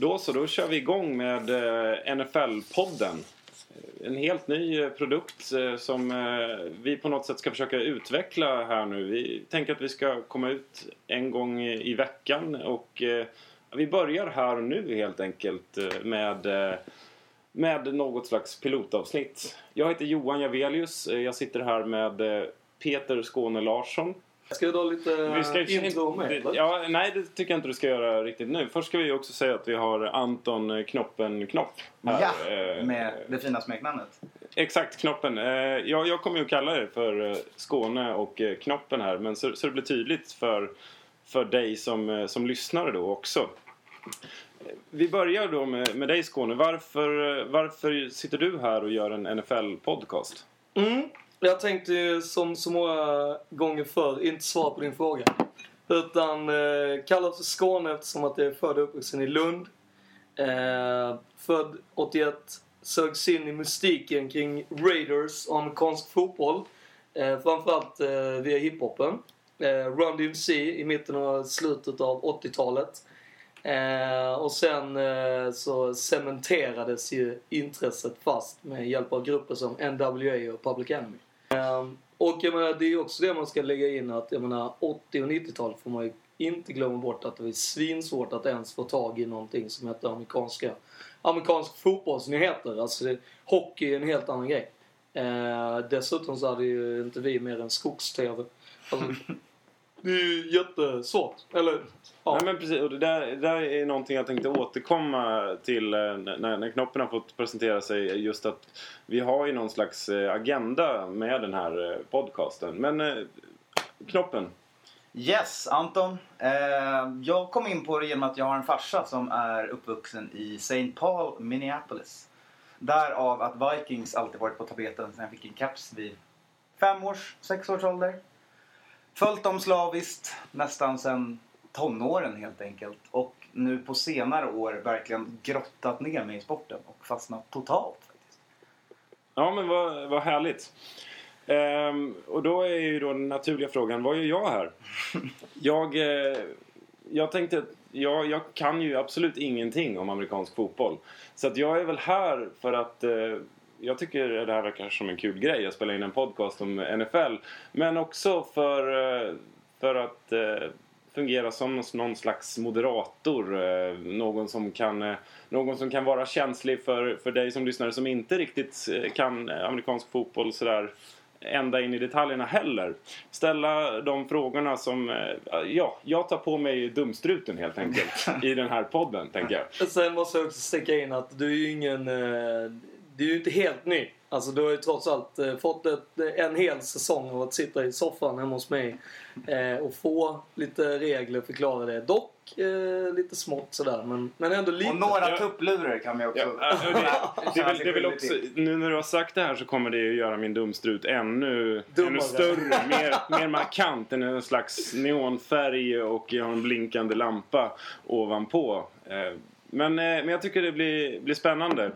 Då så, då kör vi igång med eh, NFL-podden. En helt ny eh, produkt eh, som vi på något sätt ska försöka utveckla här nu. Vi tänker att vi ska komma ut en gång i veckan och vi börjar här och nu helt enkelt med, med något slags pilotavsnitt. Jag heter Johan Javelius. Jag sitter här med Peter Skåne Larsson. Ska jag dra lite Vi ska intro med? det, eller? ja, Nej, det tycker jag inte du ska göra riktigt nu. Först ska vi också säga att vi har Anton eh, Knoppen Knopp här. Ja, Eh, med det fina smeknamnet. Exakt, Knoppen. Eh, jag, jag kommer ju att kalla det för Skåne och Knoppen här. Men så, så det blir tydligt för, för dig som, som lyssnare då också. Vi börjar då med, med dig Skåne. Varför, varför sitter du här och gör en NFL-podcast? Mm. Jag tänkte ju som så många gånger förr inte svara på din fråga. Utan eh, kallas för Skåne eftersom att jag är född och uppvuxen i Lund. Eh, född 81. Sögs in i mystiken kring Raiders och amerikansk fotboll. Eh, framförallt eh, via hiphopen. Eh, Run DMC i mitten och slutet av 80-talet. Eh, och sen eh, så cementerades ju intresset fast med hjälp av grupper som NWA och Public Enemy. Um, och jag menar, det är också det man ska lägga in att jag menar 80 och 90-talet får man ju inte glömma bort att det var svinsvårt att ens få tag i någonting som hette amerikanska amerikansk fotbollsnyheter. Alltså det, hockey är en helt annan grej. Eh, dessutom så hade ju inte vi mer än skogs-tv. Alltså, det är ju jättesvårt. Eller, ja. Nej, men precis, och det där, det där är någonting jag tänkte återkomma till eh, när, när Knoppen har fått presentera sig. Just att vi har ju någon slags eh, agenda med den här eh, podcasten. Men Knoppen, Yes, Anton. Eh, jag kom in på det genom att jag har en farsa som är uppvuxen i St. Paul, Minneapolis. Därav att Vikings alltid varit på tapeten sen jag fick en caps vid fem års, sex års ålder. Följt dem slaviskt nästan sen tonåren helt enkelt. Och nu på senare år verkligen grottat ner mig i sporten och fastnat totalt faktiskt. ja men vad, vad härligt. Ehm, och då är ju då den naturliga frågan, vad gör jag här? Jag, eh, jag tänkte att jag, jag kan ju absolut ingenting om amerikansk fotboll. Så att jag är väl här för att eh, jag tycker det här verkar som en kul grej. Jag spelar in en podcast om NFL. Men också för, eh, för att eh, fungera som någon slags moderator. eh, Någon som kan, någon som kan vara känslig för, för dig som lyssnare som inte riktigt kan amerikansk fotboll sådär ända in i detaljerna heller. Ställa de frågorna som... Ja, jag tar på mig dumstruten helt enkelt i den här podden, tänker jag. Sen måste jag också sticka in att du är ju ingen... Eh, du är ju inte helt ny. Alltså du har ju trots allt eh, fått ett, en hel säsong av att sitta i soffan hemma hos mig eh, och få lite regler förklarade. Dock eh, lite smått sådär men, men ändå lite. Och några tupplurar kan vi också... Ja, det, det, väl, det sig också, nu när du har sagt det här så kommer det ju göra min dumstrut ännu, Dummare. ännu större, mer, mer markant. Är en slags neonfärg och jag har en blinkande lampa ovanpå. Eh, Men, eh, men jag tycker det blir, blir spännande.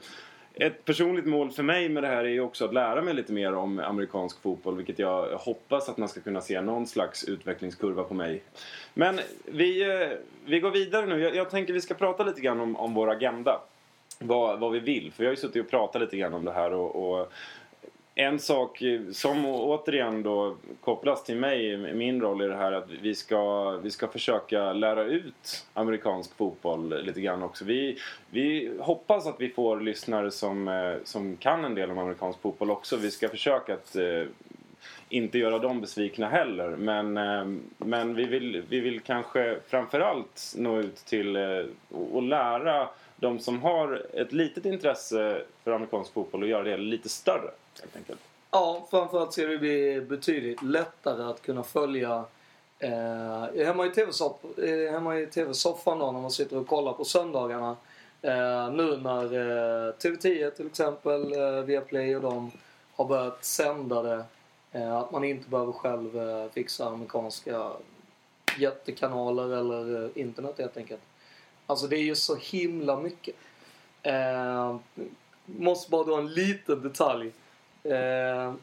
Ett personligt mål för mig med det här är ju också att lära mig lite mer om amerikansk fotboll vilket jag hoppas att man ska kunna se någon slags utvecklingskurva på mig. Men vi, eh, vi går vidare nu. Jag, jag tänker vi ska prata lite grann om, om vår agenda. Vad, vad vi vill. För vi har ju suttit och pratat lite grann om det här och, och en sak eh, som återigen då kopplas till mig, min roll i det här att vi ska, vi ska försöka lära ut amerikansk fotboll lite grann också. Vi, vi hoppas att vi får lyssnare som, eh, som kan en del om amerikansk fotboll också. Vi ska försöka att eh, inte göra dem besvikna heller. Men, men vi, vill, vi vill kanske framförallt nå ut till och, lära de som har ett litet intresse för amerikansk fotboll och göra det lite större. Helt enkelt. Ja, framförallt ska det bli betydligt lättare att kunna följa eh, hemma, i eh, TV-soffan eh, TV då när man sitter och kollar på söndagarna. Eh, nu när eh, TV10 till exempel, eh, Viaplay och de har börjat sända det. Eh, att man inte behöver själv eh, fixa amerikanska jättekanaler eller eh, internet helt enkelt. Alltså det är ju så himla mycket. Eh, måste bara dra en liten detalj. Eh,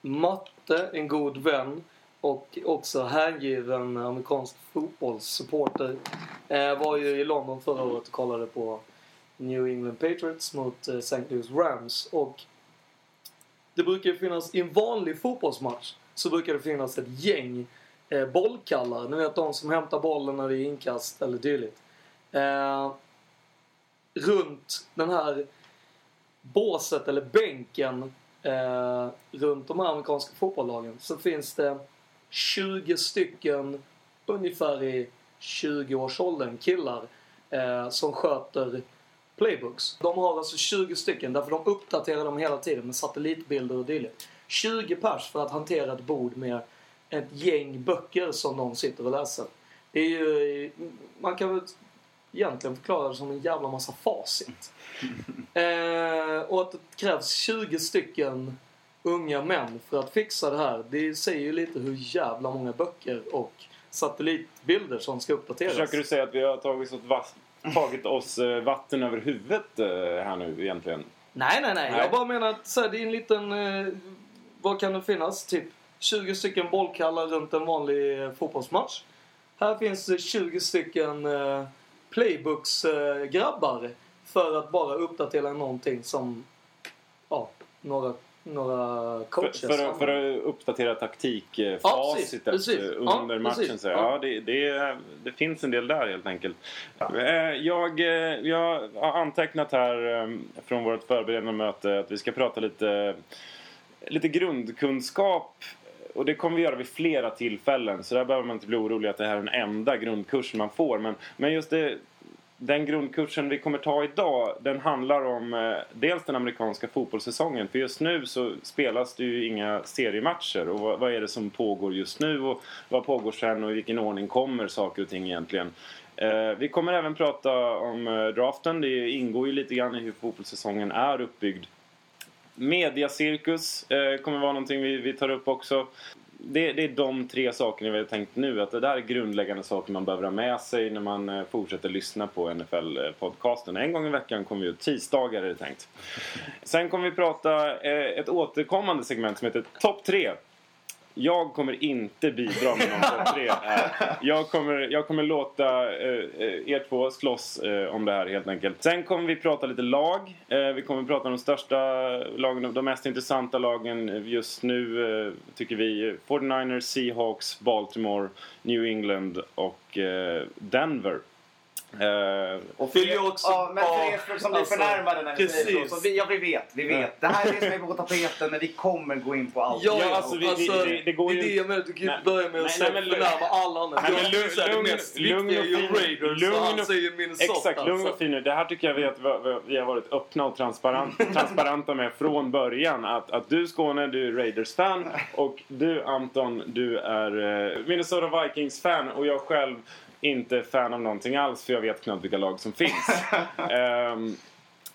Matte, en god vän och också hängiven amerikansk fotbollssupporter. Eh, var ju i London förra året och kollade på New England Patriots mot eh, St. Louis Rams. Och det brukar ju finnas, i en vanlig fotbollsmatch, så brukar det finnas ett gäng eh, bollkallar. Ni vet de som hämtar bollen när det är inkast eller dylikt. Eh, runt den här båset eller bänken eh, runt de här amerikanska fotbollslagen så finns det 20 stycken ungefär i 20-årsåldern killar eh, som sköter playbooks. De har alltså 20 stycken därför de uppdaterar dem hela tiden med satellitbilder och dylikt. 20 pers för att hantera ett bord med ett gäng böcker som de sitter och läser. Det är ju, man kan väl egentligen förklara det som en jävla massa facit. eh, och att det krävs 20 stycken unga män för att fixa det här. Det säger ju lite hur jävla många böcker och satellitbilder som ska uppdateras. Försöker du säga att vi har tagit oss, tagit oss eh, vatten över huvudet eh, här nu egentligen? Nej, nej, nej. Nej. Jag bara menar att så här, det är en liten... Eh, vad kan det finnas? Typ 20 stycken bollkallar runt en vanlig eh, fotbollsmatch. Här finns det 20 stycken eh, playbooks-grabbar för att bara uppdatera någonting som ja, några, några För, coaches för, att- för att uppdatera Ja, precis, precis. eh, Ja, under precis. matchen. Så, Ja. ja, det, det, det finns en del där helt enkelt. Eh, Jag, eh, jag har antecknat här eh, från vårt förberedande möte att vi ska prata lite, lite grundkunskap. Och det kommer vi göra vid flera tillfällen så där behöver man inte bli orolig att det här är den enda grundkursen man får. Men, men just det, den grundkursen vi kommer ta idag den handlar om eh, dels den amerikanska fotbollssäsongen. För just nu så spelas det ju inga seriematcher. Och vad, vad är det som pågår just nu och vad pågår sen och i vilken ordning kommer saker och ting egentligen. Eh, vi kommer även prata om eh, draften. Det ingår ju lite grann i hur fotbollssäsongen är uppbyggd. Mediacirkus eh, kommer vara någonting vi, vi tar upp också. Det, det är de tre sakerna vi har tänkt nu. Att det där är grundläggande saker man behöver ha med sig när man eh, fortsätter lyssna på NFL-podcasten. En gång i veckan kommer vi ut. Tisdagar är det tänkt. Sen kommer vi prata eh, ett återkommande segment som heter Topp 3. Jag kommer inte bidra med någon topp 3 här. Jag kommer, jag kommer låta eh, eh, er två slåss eh, om det här helt enkelt. Sen kommer vi prata lite lag. Eh, vi kommer prata om de största lagen, de mest intressanta lagen just nu eh, tycker vi. 49ers, Seahawks, Baltimore, New England och eh, Denver. Eh, Och Vill jag också- ja, men för er som blir alltså, förnärmade när vi säger så. precis. så vi, ja, vi vet. Vi vet. Det här är det som är på tapeten, men vi kommer gå in på allt. Ja, Ja, alltså, alltså, vi- vi- det- det går det ju- är det jag menar. Du kan ju inte börja med att säga förnärma alla andra. Nej, men lugn- säger det lugn- mest lugn viktiga och är ju Raiders lugn och han säger Minnesota. Exakt, lugn och alltså. fin nu. Det här tycker jag vi, att vi- vi har varit öppna och transparent, transparenta med från början. Att, att du Skåne, du är Raiders-fan och du Anton, du är eh, Minnesota Vikings-fan och jag själv inte fan av någonting alls för jag vet knappt vilka lag som finns. Ehm,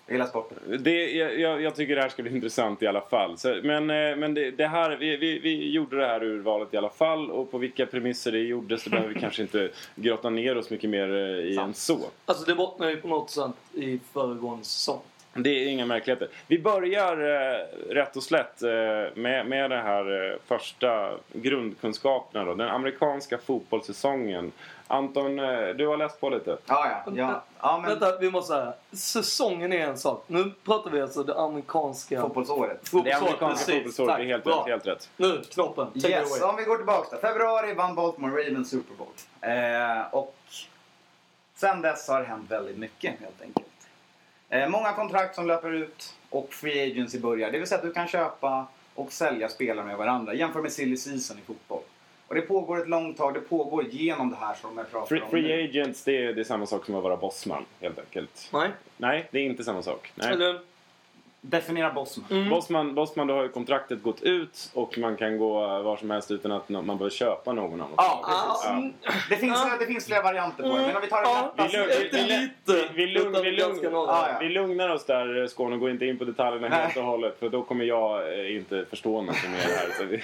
Jag gillar sporten. det, jag, jag, jag tycker det här ska bli intressant i alla fall. Så, men eh, men det, det här, vi, vi, vi gjorde det här urvalet i alla fall och på vilka premisser det gjordes så behöver vi kanske inte grotta ner oss mycket mer eh, i Sant. än så. Alltså det bottnar ju på något sätt i föregående säsong. Det är inga märkligheter. Vi börjar eh, rätt och slätt eh, med, med det här eh, första grundkunskaperna då. Den amerikanska fotbollssäsongen. Anton, eh, du har läst på lite. Ja, ja. ja. ja men Vänta, vi måste säga. Säsongen är en sak. Nu pratar vi alltså det amerikanska fotbollsåret. Det fotbollsåret. amerikanska Precis. fotbollsåret Tack. är helt rätt. Helt rätt. Nu, knoppen. Take Yes, om vi går tillbaka då. Februari vann Baltimore Ravens Super Bowl. Eh, och sen dess har det hänt väldigt mycket helt enkelt. Eh, många kontrakt som löper ut och free agency börjar. Det vill säga att du kan köpa och sälja spelare med varandra. Jämför med silly season i fotboll. Och det pågår ett långt tag. Det pågår genom det här som jag pratar Free, om free nu. agents, det är, det är samma sak som att vara bossman. Helt enkelt. Nej. Nej, det är inte samma sak. Nej. Eller, Definiera bossman. mm. Bossman, bossman, då har ju kontraktet gått ut och man kan gå eh, var som helst utan att man behöver köpa någon av Ja, Ah, Ja. mm, Det finns, det finns flera varianter på det. Men om vi tar det Vi, lättaste. lugn, vi, lite, lugn, lugn. Ja, lugnar oss där Skåne och går inte in på detaljerna helt och hållet för då kommer jag eh, inte förstå någonting mer här. Så vi,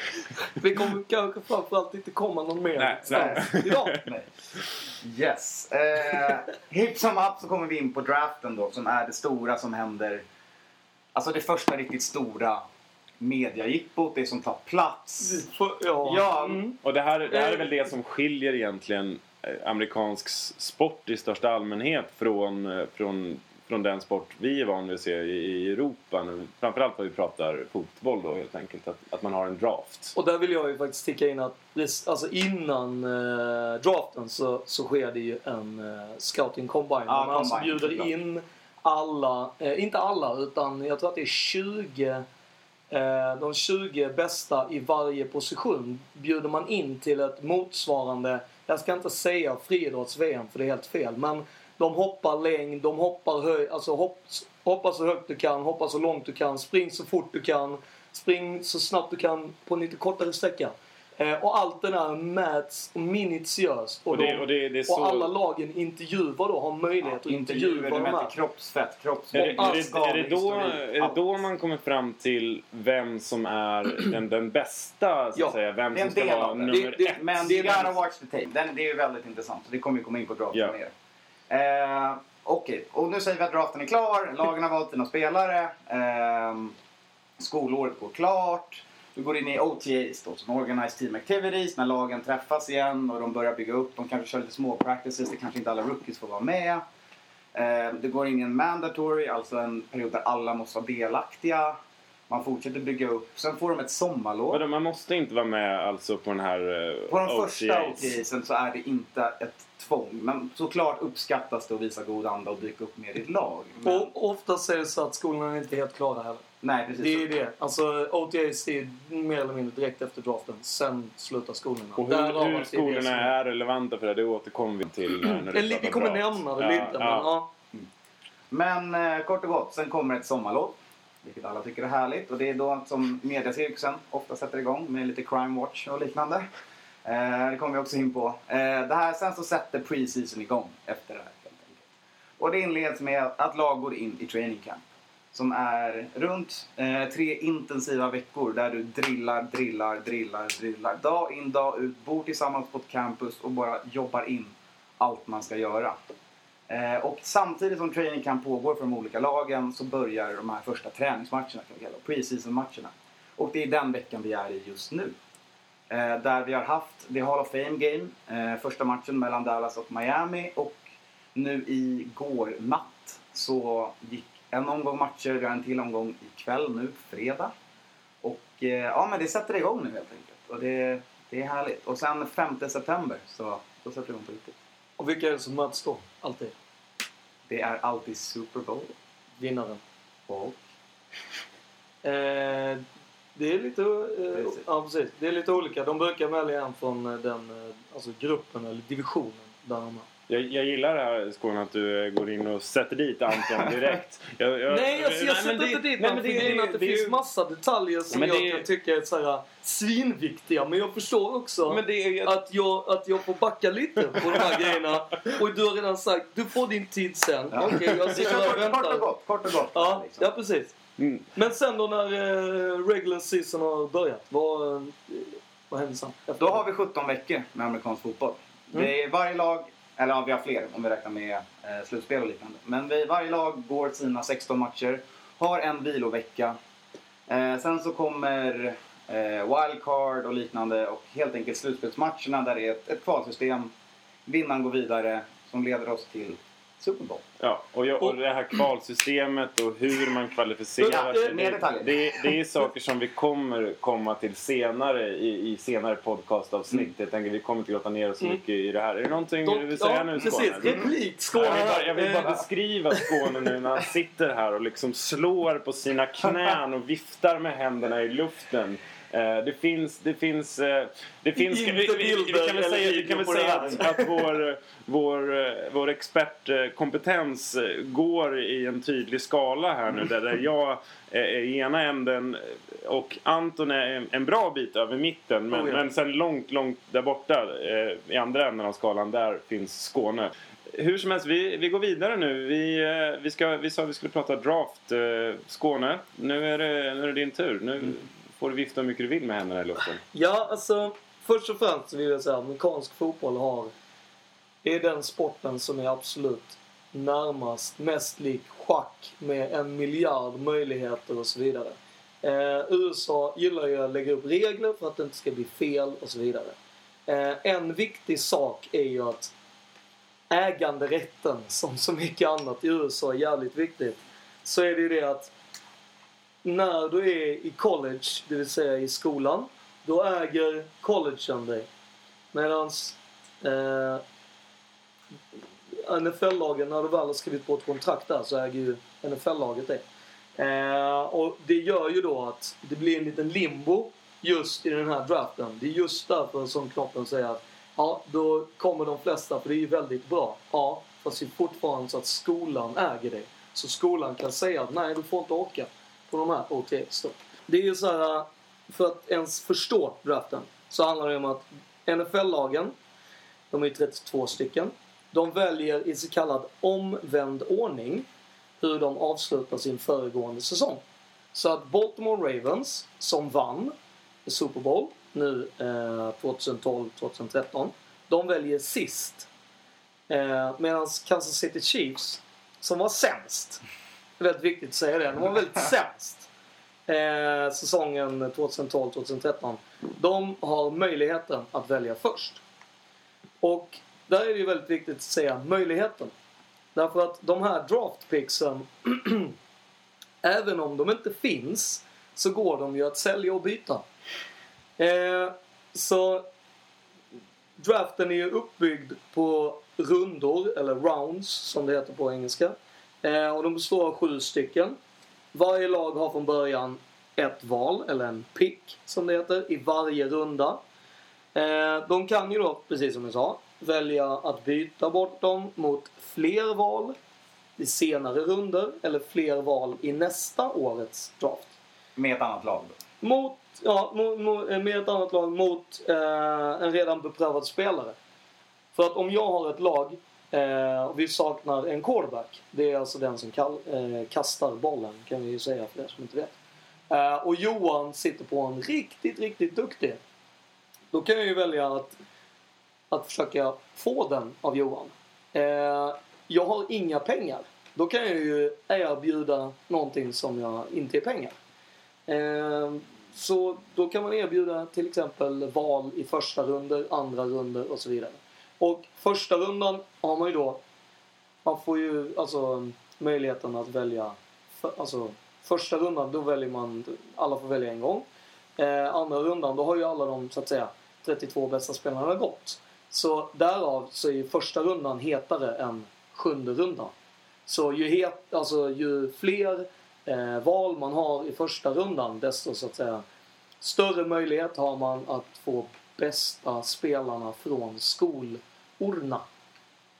Vi kommer kanske framförallt inte komma någon mer Nej, nej. idag. Nej. Yes. Eh, hipp som happ så kommer vi in på draften då som är det stora som händer. Alltså det första riktigt stora mediajippot, det som tar plats. Ja. Ja. Mm. och det här, det här är väl det som skiljer egentligen amerikansk s- sport i största allmänhet från, eh, från, från den sport vi är van vid att se i, Europa. Nu. Framförallt vad vi pratar fotboll då helt enkelt. Att, att man har en draft. Och där vill jag ju faktiskt sticka in att alltså innan eh, draften så, så sker det ju en eh, scouting combine. Där man alltså combine, bjuder såklart. in alla, eh, inte alla utan jag tror att det är 20 eh, de 20 bästa i varje position bjuder man in till ett motsvarande, jag ska inte säga friidrotts-VM för det är helt fel, men de hoppar längd, de hoppar höjd, alltså hopp, hoppa så högt du kan, hoppa så långt du kan, spring så fort du kan, spring så snabbt du kan på en lite kortare sträcka. Eh, och allt det där mäts minutiöst. Och, Och det- de, och det- det är så- och alla lagen intervjuar då, har möjlighet att intervjua de här. kroppsfett, Är kroppsmått, det, är, det, är, det då, skadehistorik, är det då man kommer fram till vem som är den, den bästa, så Ja, att säga? Vem är som ska vara nummer Det- det- ett? Men Det är är gotta väldigt- watch the tape. Den, det är ju väldigt intressant. Så det kommer ju komma in på draften Ja. mer. Eh, Okej, och nu säger vi att draften är klar. Lagen har valt sina spelare. Eh, skolåret går klart. Vi går in i OTAs, då, som Organized Team Activities, när lagen träffas igen och de börjar bygga upp. De kanske kör lite små practices, det kanske inte alla rookies får vara med. Eh, det går in i en mandatory, alltså en period där alla måste vara delaktiga. Man fortsätter bygga upp. Sen får de ett sommarlov. Vadå, man måste inte vara med alltså på den här eh, På de första OTAs? OTAsen så är det inte ett tvång. Men såklart uppskattas det att visa god anda och dyka upp mer i ett lag. Men, Och oftast är det så att skolorna är inte helt klara heller. Nej, precis. Det är ju det. Alltså OTAs är mer eller mindre direkt efter draften. Sen slutar skolorna. Och hur, hur det det skolorna som- är relevanta för det, det återkommer vi till när, när Eller, vi kommer draft. nämna det Ja, lite, men ja. ja. Men eh, kort och gott, sen kommer ett sommarlov. Vilket alla tycker är härligt. Och det är då som mediacirkusen ofta sätter igång med lite crime watch och liknande. Eh, det kommer vi också in på. Eh, det här, sen så sätter preseason igång efter det här. Och det inleds med att lag går in i training camp. Som är runt eh, tre intensiva veckor där du drillar, drillar, drillar, drillar. Dag in, dag ut. Bor tillsammans på ett campus och bara jobbar in allt man ska göra. Eh, och samtidigt som training camp pågår för de olika lagen så börjar de här första träningsmatcherna, kan vi kalla det, preseason-matcherna. Och det är den veckan vi är i just nu. Eh, där vi har haft The Hall of Fame Game, eh, första matchen mellan Dallas och Miami. Och nu igår natt så gick en omgång matcher, vi har en till omgång ikväll nu, fredag. Och eh, ja, men det sätter igång nu helt enkelt. Och det, det är härligt. Och sen 5 september så då sätter det igång på riktigt. Och vilka är det som möts då? Alltid. Det är alltid Super Bowl. Vinnaren. Och Eh, det är lite... Eh, Precis. ja, precis. Det är lite olika. De brukar välja en från eh, den eh, alltså gruppen eller divisionen där de är. Jag, jag gillar det här Skåne att du eh, går in och sätter dit Anton direkt. Jag, jag, Nej, alltså, jag nej, sätter inte dit nej, honom. det, det, att det, det finns ju- massa detaljer som Men jag det är- kan tycka är så här, svinviktiga. Men jag förstår också Men det att, jag, att jag får backa lite på de här grejerna. Och du har redan sagt, du får din tid sen. Ja. Okej, jag sitter här och kort, kort och väntar. gott. Kort och gott Ja, liksom. ja, precis. Mm. Men sen då när eh, regular season har börjat, vad, eh, vad händer sen? Då har vi 17 veckor med amerikansk fotboll. Mm. Det är varje lag, eller ja, vi har fler om vi räknar med eh, slutspel och liknande. Men vi, varje lag går sina 16 matcher, har en vilovecka. Eh, sen så kommer eh, wildcard och liknande och helt enkelt slutspelsmatcherna där det är ett, ett kvalsystem. Vinnaren går vidare som leder oss till Super Bowl. Ja, och, jag, och det här kvalsystemet och hur man kvalificerar sig. Det, det, det är saker som vi kommer komma till senare i, i senare podcastavsnitt. Mm. Jag tänker vi kommer inte grotta ner oss så Mm. mycket i det här. Är det någonting du vill säga ja, nu precis. Skåne? Replik Skåne. Jag vill, bara, jag vill bara beskriva Skåne nu när han sitter här och liksom slår på sina knän och viftar med händerna i luften. Eh, det finns... Det finns, eh, det finns Inte vi, vi, vi, kan väl säga, vi kan väl säga att, att vår, vår, eh, vår expertkompetens går i en tydlig skala här nu. Där, jag är i ena änden och Anton är en, bra bit över mitten. Men, Oh ja. men sen långt, långt där borta i andra änden av skalan, där finns Skåne. Hur som helst, vi, vi går vidare nu. Vi, vi, ska, vi sa att vi skulle prata draft. Eh, Skåne, nu är, det, nu är det din tur. Nu Mm får du vifta hur mycket du vill med händerna i luften. Ja, alltså först och främst vill jag säga att amerikansk fotboll har är den sporten som är absolut närmast mest lik schack med en miljard möjligheter och så vidare. Eh, USA gillar ju att lägga upp regler för att det inte ska bli fel och så vidare. Eh, en viktig sak är ju att äganderätten, som så mycket annat i USA är jävligt viktigt, så är det ju det att när du är i college, det vill säga i skolan, då äger collegen dig. Medans eh, NFL-lagen, när du väl har skrivit på ett kontrakt där, så äger ju NFL-laget det. Eh, och det gör ju då att det blir en liten limbo just i den här draften. Det är just därför som Knoppen säger att ja, då kommer de flesta, för det är ju väldigt bra. Ja, fast det är fortfarande så att skolan äger dig, Så skolan kan säga att nej, du får inte åka på de här Okej, okay, stopp. Det är ju så här, för att ens förstå draften så handlar det om att NFL-lagen, de är ju 32 stycken, de väljer i så kallad omvänd ordning hur de avslutar sin föregående säsong. Så att Baltimore Ravens, som vann Super Bowl nu eh, 2012-2013, de väljer sist. Eh, Medan Kansas City Chiefs, som var sämst, väldigt viktigt att säga det, de var väldigt sämst eh, säsongen 2012-2013. De har möjligheten att välja först. Och där är det ju väldigt viktigt att säga möjligheten. Därför att de här draftpicksen, även om de inte finns, så går de ju att sälja och byta. Eh, så draften är ju uppbyggd på rundor, eller rounds som det heter på engelska. Eh, och de består av sju stycken. Varje lag har från början ett val, eller en pick som det heter, i varje runda. Eh, de kan ju då, precis som jag sa, välja att byta bort dem mot fler val i senare runder eller fler val i nästa årets draft. Med ett annat lag då. Mot, ja, mo- med ett annat lag mot eh, en redan beprövad spelare. För att om jag har ett lag eh, och vi saknar en quarterback. Det är alltså den som kall, eh, kastar bollen kan vi ju säga för er som inte vet. Eh, och Johan sitter på en riktigt, riktigt duktig. Då kan jag ju välja att, att försöka få den av Johan. Eh, jag har inga pengar. Då kan jag ju erbjuda någonting som jag inte är pengar. Eh, så då kan man erbjuda till exempel val i första runder, andra runder och så vidare. Och första rundan har man ju då, man får ju alltså möjligheten att välja, för, alltså första rundan då väljer man, alla får välja en gång. Eh, andra rundan då har ju alla de så att säga 32 bästa spelarna gått. Så därav så är ju första rundan hetare än sjunde rundan. Så ju, het, alltså, ju fler eh, val man har i första rundan desto så att säga större möjlighet har man att få bästa spelarna från skol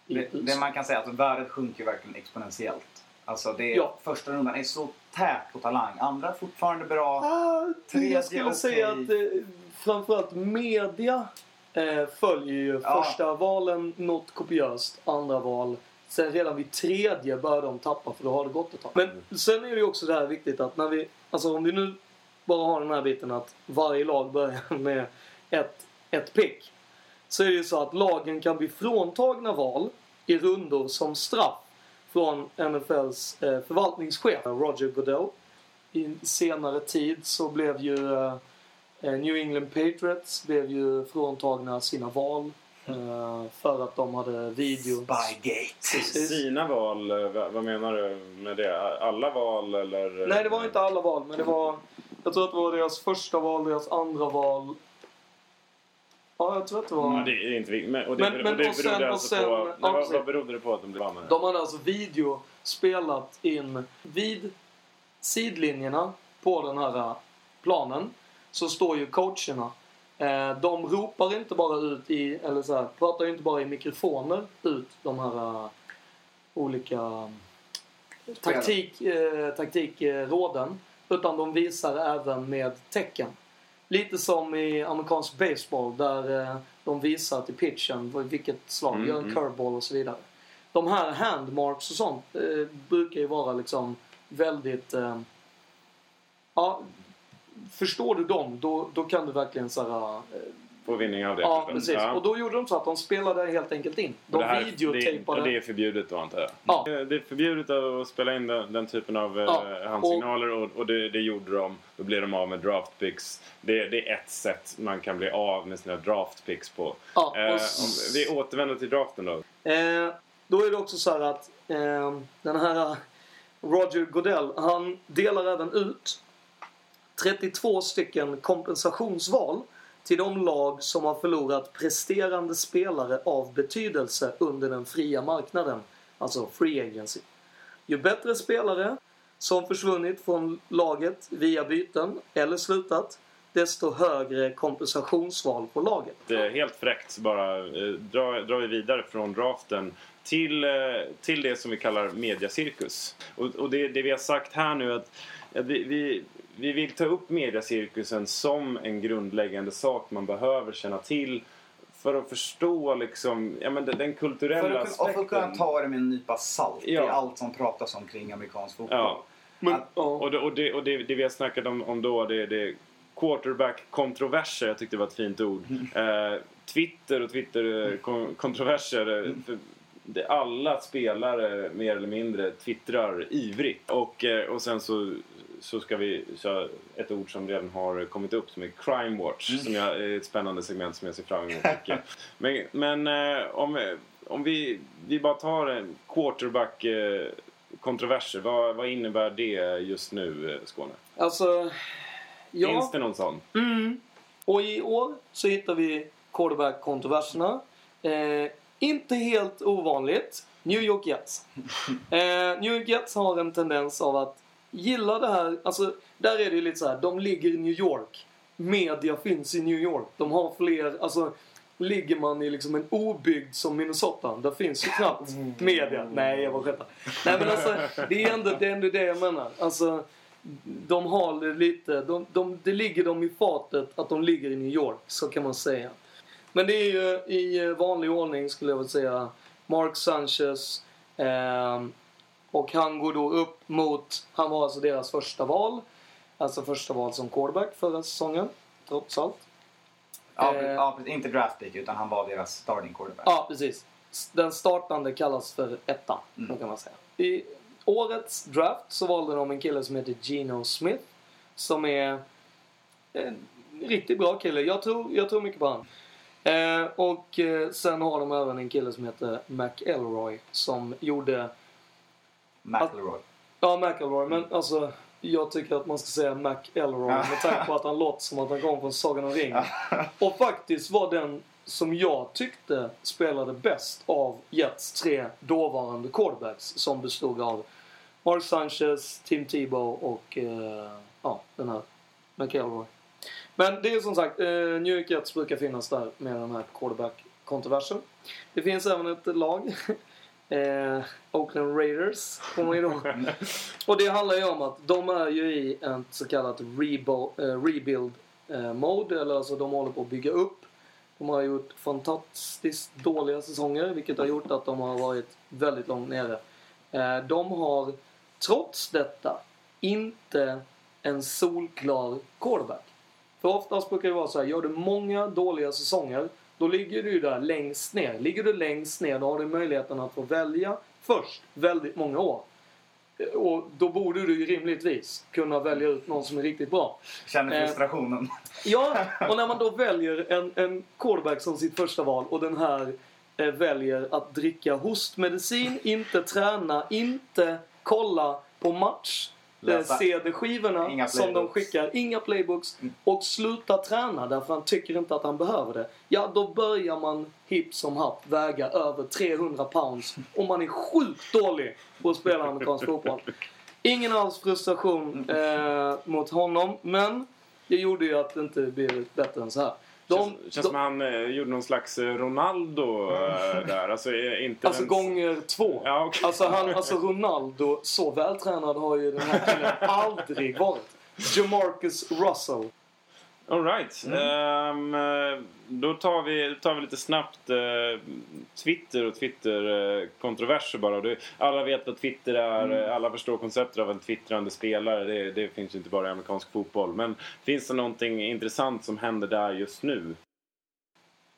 i Det, det man kan säga är att värdet sjunker verkligen exponentiellt. Alltså det, Ja. första rundan är så tät på talang. Andra är fortfarande bra. Ah, Tredje, jag skulle okej. säga att eh, framförallt media eh, följer ju Ja. första valen något kopiöst, andra val. Sen redan vid tredje börjar de tappa för då har det gått ett tag. Men sen är det ju också det här viktigt att när vi, alltså om vi nu bara har den här biten att varje lag börjar med ett, ett pick. Så är det ju så att lagen kan bli fråntagna val i rundor som straff från NFLs eh, förvaltningschef Roger Goodell. I senare tid så blev ju eh, New England Patriots blev ju fråntagna sina val eh, för att de hade video. Spygate. Precis. Sina val, eh, vad, vad menar du med det? Alla val eller? Nej, det var inte alla val, men det var... Jag tror att det var deras första val, deras andra val. Ja, jag tror att det var... Ja, det är inte viktigt. Men, och det, Men- men och det och sen- berodde och alltså sen- på... ja, Nej, vad, berodde det på att de blev av med det? De hade alltså video spelat in vid sidlinjerna på den här eh, planen så står ju coacherna. Eh, De ropar inte bara ut i, eller så här, pratar ju inte bara i mikrofoner ut de här eh, olika taktik, eh, taktikråden. Utan de visar även med tecken. Lite som i amerikansk baseball där eh, de visar till pitchen vilket slag, Mm, gör en mm. curveball och så vidare. De här handmarks och sånt eh, brukar ju vara liksom väldigt... Eh, ja, förstår du dem då, då kan du verkligen så här, eh, få vinning av det. Ja, förstås. precis. Ja. Och då gjorde de så att de spelade helt enkelt in. De det här- videotejpade. Det, det är förbjudet då antar jag? Ja. Det är förbjudet att spela in den, den typen av Ja. ja. handsignaler och, och det, det gjorde de. Då blev de av med draft picks. Det, det är ett sätt man kan bli av med sina draft picks på. Ja, Eh, vi återvänder till draften då. Eh, då är det också så här att eh, den här Roger Goodell, han delar även ut 32 stycken kompensationsval till de lag som har förlorat presterande spelare av betydelse under den fria marknaden. Alltså free agency. Ju bättre spelare som försvunnit från laget via byten eller slutat, desto högre kompensationsval på laget. Det är helt fräckt bara eh, drar, dra vi vidare från draften till, eh, till det som vi kallar mediacirkus. Och, och det, det vi har sagt här nu att vi, vi, vi vill ta upp mediacirkusen som en grundläggande sak man behöver känna till för att förstå liksom, ja, men den, den För kulturella att, kunna- och för att kunna aspekten. ta det med en nypa salt Ja. i allt som pratas om kring amerikansk fotboll. Ja. Men, Att-. Och, det, och, det, och det, det vi har snackat om, om då, det, det är quarterback-kontroverser. Jag tyckte det var ett fint ord. Eh, Twitter och Twitter-kontroverser. eh, för det, alla spelare mer eller mindre twittrar ivrigt. Och, eh, och sen så, så ska vi köra ett ord som redan har kommit upp som är Crime Watch. Som jag, är ett spännande segment som jag ser fram emot mycket. Men, men eh, om, om vi, vi bara tar en quarterback eh, kontroverser. Vad, vad innebär det just nu, eh, Skåne? Alltså, ja. Finns det någon sån? Mm. Och i år så hittar vi quarterback-kontroverserna. Eh, inte helt ovanligt. New York Jets. Eh, New York Jets har en tendens av att gilla det här. Alltså, där är det ju lite så här. De ligger i New York. Media finns i New York. De har fler, alltså Ligger man i liksom en obygd som Minnesota, där finns ju knappt media. Nej, jag bara skämtar. Nej men alltså, det är ändå det, är ändå det jag menar. Alltså, de har det lite, de, de, det ligger dem i fatet att de ligger i New York, så kan man säga. Men det är ju i vanlig ordning skulle jag vilja säga Mark Sanchez. ehm, och han går då upp mot, han var alltså deras första val. Alltså första val som quarterback förra säsongen, trots allt. Ja, Eh. ja, inte draft pick utan han var deras starting quarterback. Ja, precis. Den startande kallas för ettan, Mm. kan man säga. I årets draft så valde de en kille som heter Geno Smith. Som är en riktigt bra kille. Jag tror, jag tror mycket på han. Eh, och eh, sen har de även en kille som heter McElroy som gjorde... McElroy. Ja, McElroy. Men alltså, jag tycker att man ska säga McElroy med tanke på att han låter som att han kommer från Sagan om ringen. Och faktiskt var den som jag tyckte spelade bäst av Jets tre dåvarande quarterbacks som bestod av Mark Sanchez, Tim Tebow och eh, ja, den här McElroy. Men det är som sagt, eh, New York Jets brukar finnas där med den här quarterback-kontroversen. Det finns även ett lag, eh, Oakland Raiders, kommer ihåg? Och det handlar ju om att de är ju i en så kallat eh, rebuild eh, mode, eller alltså de håller på att bygga upp. De har gjort fantastiskt dåliga säsonger, vilket har gjort att de har varit väldigt långt nere. Eh, de har trots detta inte en solklar quarterback. För oftast brukar det vara så här, gör du många dåliga säsonger, då ligger du där längst ner. Ligger du längst ner, då har du möjligheten att få välja först väldigt många år. Och då borde du ju rimligtvis kunna välja ut någon som är riktigt bra. Känner Eh. frustrationen. Ja, och när man då väljer en, en quarterback som sitt första val och den här eh, väljer att dricka hostmedicin, inte träna, inte kolla på match. Läsa. CD-skivorna som de skickar, inga playbooks och sluta träna därför han tycker inte att han behöver det. Ja, då börjar man hipp som happ väga över 300 pounds och man är sjukt dålig på att spela amerikansk fotboll. Ingen alls frustration eh, mot honom, men det gjorde ju att det inte blev bättre än så här. De, känns känns de, som han eh, gjorde någon slags eh, Ronaldo eh, där. Alltså eh, inte alltså ens- gånger två. Ja, okej. Alltså, han, alltså Ronaldo, så vältränad har ju den här killen aldrig varit. Jamarcus Russell. Alright. Mm. Ehm, då tar vi, tar vi lite snabbt eh, Twitter och Twitter-kontroverser bara. Det, alla vet vad Twitter är. Mm. eh, Alla förstår konceptet av en twittrande spelare. Det, det finns ju inte bara i amerikansk fotboll. Men finns det någonting intressant som händer där just nu?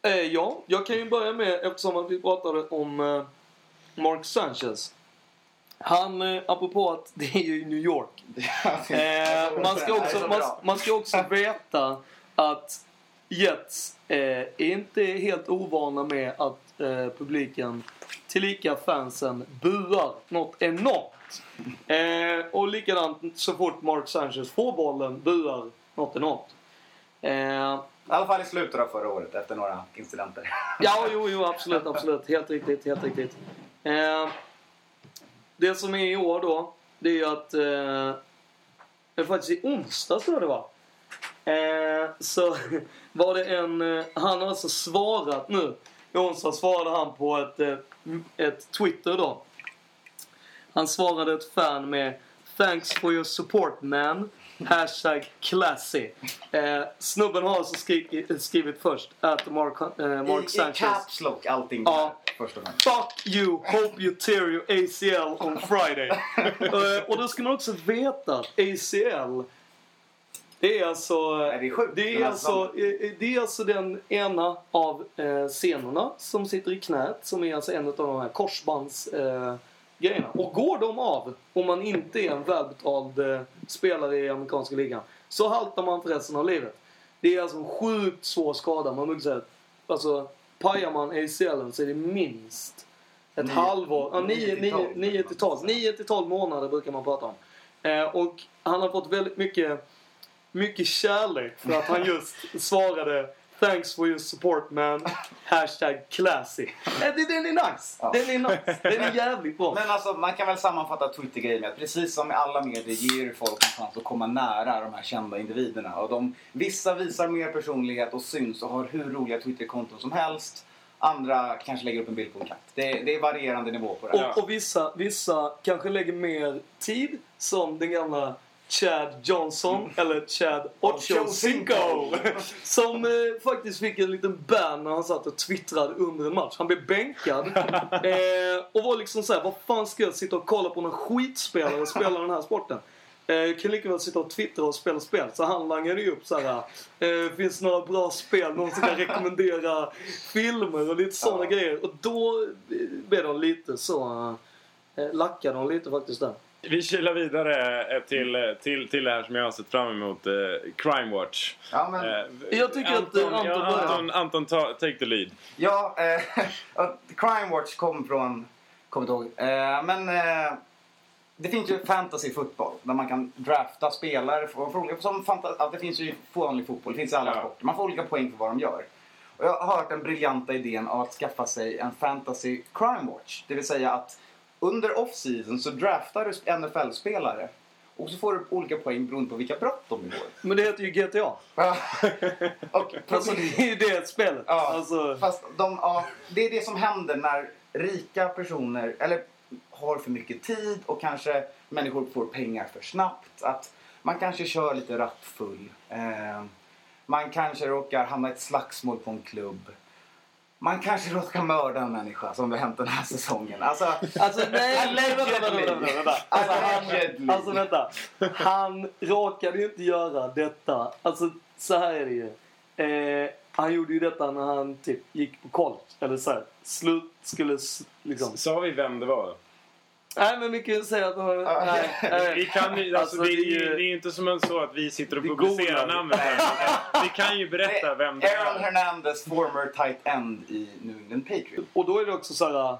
Eh, ja, jag kan ju börja med, eftersom att vi pratade om eh, Mark Sanchez. Han, eh, apropå att det är ju New York. Eh, man, ska också, man, man ska också veta att Jets eh, är inte helt ovana med att eh, publiken, tillika fansen, buar något enormt. Eh, och likadant så fort Mark Sanchez får bollen buar något enormt. Eh, I alla fall i slutet av förra året efter några incidenter. Ja, jo, jo, absolut, absolut. Helt riktigt, helt riktigt. Eh, det som är i år då, det är ju att... Eh, faktiskt i onsdags tror jag det var. Eh, så var det en... Eh, han har alltså svarat nu. I onsdag svarade han på ett, eh, ett Twitter då. Han svarade ett fan med Thanks for your support man. Hashtag classy. Eh, snubben har alltså skrivit, skrivit först att Mark, eh, Mark I, I Sanchez. caps lock allting Ja. Där, först och främst. Fuck you, hope you tear your ACL on Friday. Eh, och då ska man också veta att ACL, det är alltså... Nej, det är sjukt. Det är, här alltså, eh, det är alltså den ena av eh, senorna som sitter i knät, som är alltså en av de här korsbands... Eh, grejerna. Och går de av, om man inte är en välbetald eh, spelare i amerikanska ligan, så haltar man för resten av livet. Det är alltså en sjukt svår skada. Man brukar säga alltså, pajar man ACLen så är det minst ett Nio- halvår. Ja, nio nio, nio, till tolv. Nio till tolv månader brukar man prata om. Eh, och han har fått väldigt mycket, mycket kärlek för att han just svarade Thanks for your support man. Hashtag classy. Eh, det- den är nice. Ja. Den är nice. Den är jävligt bra. Men alltså, man kan väl sammanfatta Twitter-grejen med att precis som i alla medier ger folk en chans att komma nära de här kända individerna. Och de, vissa visar mer personlighet och syns och har hur roliga Twitter-konton som helst. Andra kanske lägger upp en bild på en katt. Det, det är varierande nivå på det. Och, och vissa, vissa kanske lägger mer tid, som den gamla Chad Johnson, eller Chad Ochocinco. Som eh, faktiskt fick en liten ban när han satt och twittrade under en match. Han blev bänkad. eh, och var liksom såhär, vad fan ska jag sitta och kolla på när skitspelare spelar den här sporten? Eh, jag kan lika väl sitta och twittra och spela spel. Så han langade ju upp såhär, eh, finns det några bra spel? Någon som kan rekommendera filmer och lite sådana Ja. grejer. Och då eh, blev de lite så, eh, lackade de lite faktiskt där. Vi kilar vidare eh, till, eh, till, till det här som jag har sett fram emot. Eh, Crime Watch. Ja, men, Eh, Jag tycker att, eh, Anton ja. Anton, Anton ta, take the lead. Ja, eh, att Crime Watch kom från... Kommer inte ihåg. Eh, men eh, det finns ju fantasy fotboll där man kan drafta spelare. För, för som fanta, det finns ju vanlig fotboll, det finns i alla Ja. sporter. Man får olika poäng för vad de gör. Och jag har hört den briljanta idén av att skaffa sig en fantasy crime watch. Det vill säga att under off-season så draftar du NFL-spelare. Och så får du olika poäng beroende på vilka brott de begår. Men det heter ju GTA. och Alltså det är ju det spelet. Ja, Alltså, fast de, ja, det är det som händer när rika personer eller har för mycket tid och kanske människor får pengar för snabbt. Att man kanske kör lite rattfull. Eh, man kanske råkar hamna i ett slagsmål på en klubb. Man kanske råkar mörda en människa som det hänt den här säsongen. Alltså, alltså nej, vänta, vänta, Allegedly. vänta, vänta, vänta. Alltså, han, alltså vänta. Han råkade ju inte göra detta. Alltså så här är det ju. Eh, han gjorde ju detta när han typ gick på college. Eller så här, slut skulle liksom. Sa vi vem det var? Nej men vi kan ju säga att han... Ja. nej, nej. Vi kan ju, alltså, Alltså, det, är ju, det är inte som en så att vi sitter och publicerar namnet. Vi kan ju berätta vem det Aaron är. Hernandez, former tight end i New England Patriots. Och då är det också så här.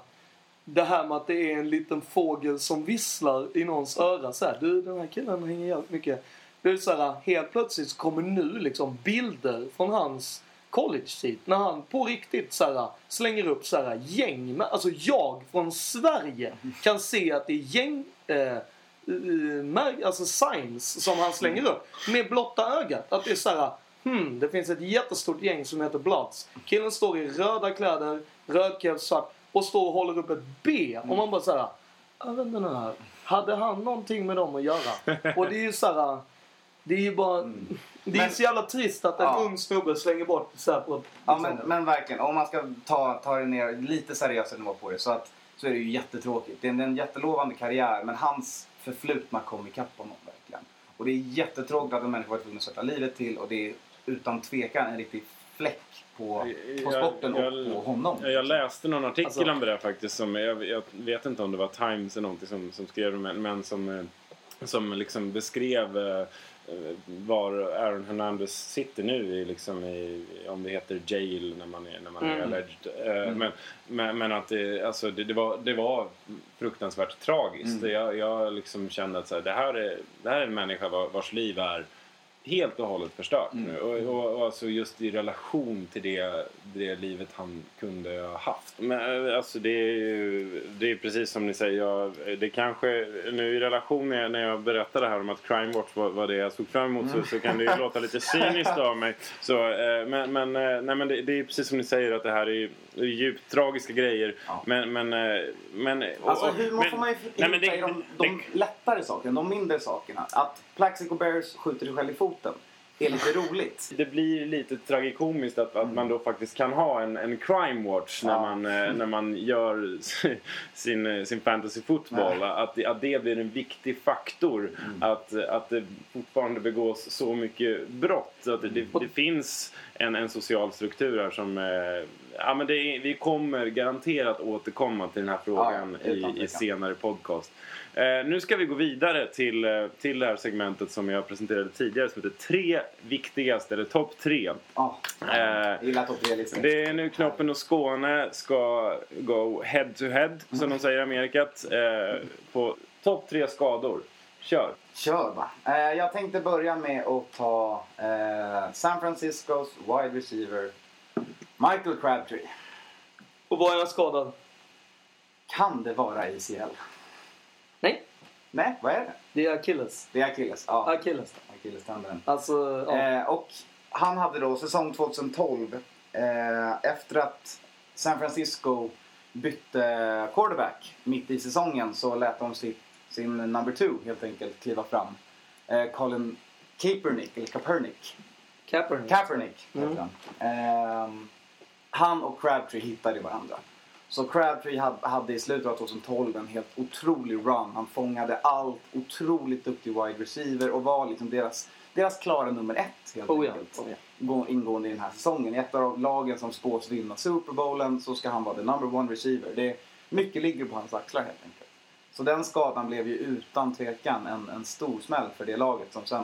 Det här med att det är en liten fågel som visslar i någons öra. Så här, du den här killen hänger jävligt mycket. Det är så här, helt plötsligt så kommer nu liksom bilder från hans college-tid. När han på riktigt så här, slänger upp så här, gäng med, Alltså jag från Sverige kan se att det är gäng... Eh, eh alltså signs som han slänger upp med blotta ögat. Att det är så här, hmm, det finns ett jättestort gäng som heter Bloods. Killen står i röda kläder, röd keps, svart och står och håller upp ett B. Och man bara så här, "Ja, vänta nu här. Hade han någonting med dem att göra? Och det är ju så här, det är ju bara, mm det är Men- så jävla trist att en Ja. ung snubbe slänger bort så här på Ja men, men verkligen, om man ska ta, ta det ner lite seriösare nivå på det så, att, så är det ju jättetråkigt. Det är en, en jättelovande karriär men hans förflutna kom ikapp honom verkligen. Och det är jättetråkigt att en människa var tvungen att sätta livet till och det är utan tvekan en riktig fläck på, på Jag- sporten jag- och på honom. Ja, Jag läste någon artikel Alltså- om det där faktiskt. Som, jag, jag vet inte om det var Times eller någonting som, som skrev det, men, men som, eh, som liksom beskrev eh, var Aaron Hernandez sitter nu i, liksom i, om det heter jail när man är, när man är Mm. alleged. Eh, Men, men, men att det, alltså, det, det, var, det var fruktansvärt tragiskt. Mm. Jag, jag liksom kände att så här, det, här är, det här är en människa var- vars liv är helt och hållet förstört Mm. nu. Och, och, och alltså just i relation till det, det livet han kunde ha haft. Men eh, alltså det är ju det är precis som ni säger. Jag, det kanske, nu i relation när jag, när jag berättade här om att Crime Watch var, var det jag såg fram emot Mm. så, så kan det ju låta lite cyniskt av mig. Så, eh, men men, eh, nej, men det, det är precis som ni säger att det här är ju djupt tragiska grejer. Ja. Men, men, eh, men, och- Alltså och- humor men- får man ju nej, men det- i de, det- de lättare sakerna, de mindre sakerna. Att Plaxico Bears skjuter sig själv i foten är lite roligt. Det blir lite tragikomiskt att, att man då faktiskt kan ha en, en crime watch när, Ja. man, eh, när man gör sin, eh, sin fantasy football. Att, att det blir en viktig faktor. Att, att det fortfarande begås så mycket brott. Att det, det, det finns en, en social struktur här som... Eh, ja, men är, vi kommer garanterat återkomma till den här frågan Ja, i, i senare podcast. Eh, nu ska vi gå vidare till, eh, till det här segmentet som jag presenterade tidigare som heter tre viktigaste, eller topp tre. Ja, Eh, gillar topp tre-listor. Det är nu Knoppen och Skåne ska gå head to head, som de säger i Amerikat, eh, på topp tre skador. Kör! Kör va. Eh, jag tänkte börja med att ta eh, San Franciscos wide receiver Michael Crabtree. Och var är han skadad? Kan det vara ACL? Nej, vad är det? det är Achilles. Det är Achilles. Ja, Achilles. Achilles-tendon. Alltså, ja. Eh, och han hade då säsong 2012 eh, efter att San Francisco bytte quarterback mitt i säsongen så lät de sitt, sin number two helt enkelt kliva fram. Eh, Colin Kaepernick, eller Kaepernick. Kaepernick. Kaepernick Mm. han. Ehm, han och Crabtree hittade varandra. Så Crabtree hade, i slutet av 2012 en helt otrolig run. Han fångade allt, otroligt duktig wide receiver och var liksom deras, deras klara nummer ett helt Oh ja, enkelt. oh ja. Gå- Ingående i den här säsongen. I ett av lagen som spås vinna Super Bowlen så ska han vara the number one receiver. Det, mycket ligger på hans axlar helt enkelt. Så den skadan blev ju utan tvekan en, en stor smäll för det laget som sen,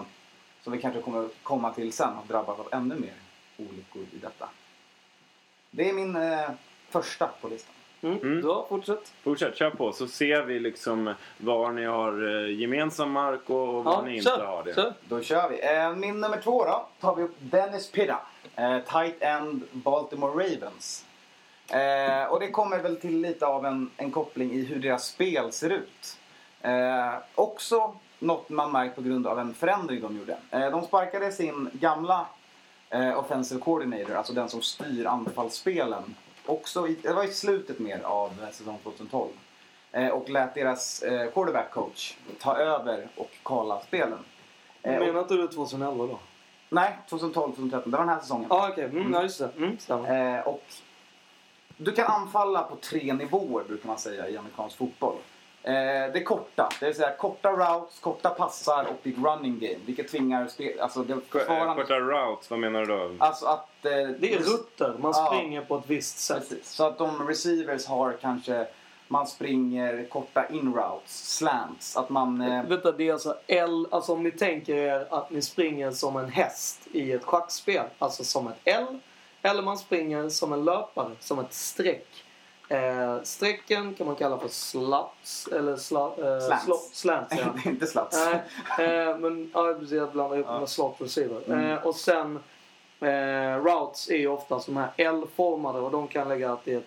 som vi kanske kommer komma till sen, har drabbats av ännu mer olyckor i detta. Det är min eh, första på listan. Mm. Mm. Bra, fortsätt. Fortsätt, kör på så ser vi liksom var ni har eh, gemensam mark och, och var Ja, ni inte kör. har det. kör. Då kör vi. Eh, min nummer två då tar vi upp Dennis Pitta. Eh, tight end Baltimore Ravens. Eh, och det kommer väl till lite av en, en koppling i hur deras spel ser ut. Eh, också något man märkt på grund av en förändring de gjorde. Eh, de sparkade sin gamla eh, offensive coordinator, alltså den som styr anfallsspelen. Också i, det var i slutet mer av eh, säsong 2012. Eh, och lät deras eh, quarterback coach ta över och kalla spelen. Menar inte du 2011 då? Nej, 2012, 2013. Det var den här säsongen. Ah, okej. Mm, ja, just det. Mm, stämmer. Och du kan anfalla på tre nivåer brukar man säga i amerikansk fotboll. Eh, det korta, det vill säga korta routes, korta passar och ditt running game. Vilket tvingar spe- alltså det eh, försvarande... Korta routes, vad menar du då? Alltså att... Eh, Det är rutter. Man Ja. springer på ett visst sätt. Precis. Så att de receivers har kanske... Man springer korta in routes, slants. Att man... Eh, Vänta, det är alltså L. Alltså om ni tänker er att ni springer som en häst i ett schackspel. Alltså som ett L. Eller man springer som en löpare, som ett streck. Eh, strecken kan man kalla för sluts. Eller sla, eh, Slants. slo- slants ja. inte slats. Nej, eh, men ja, precis, jag blandar ihop Ja. med slot receiver. Mm. Eh, och sen eh, routes är ju ofta de här L-formade och de kan lägga att det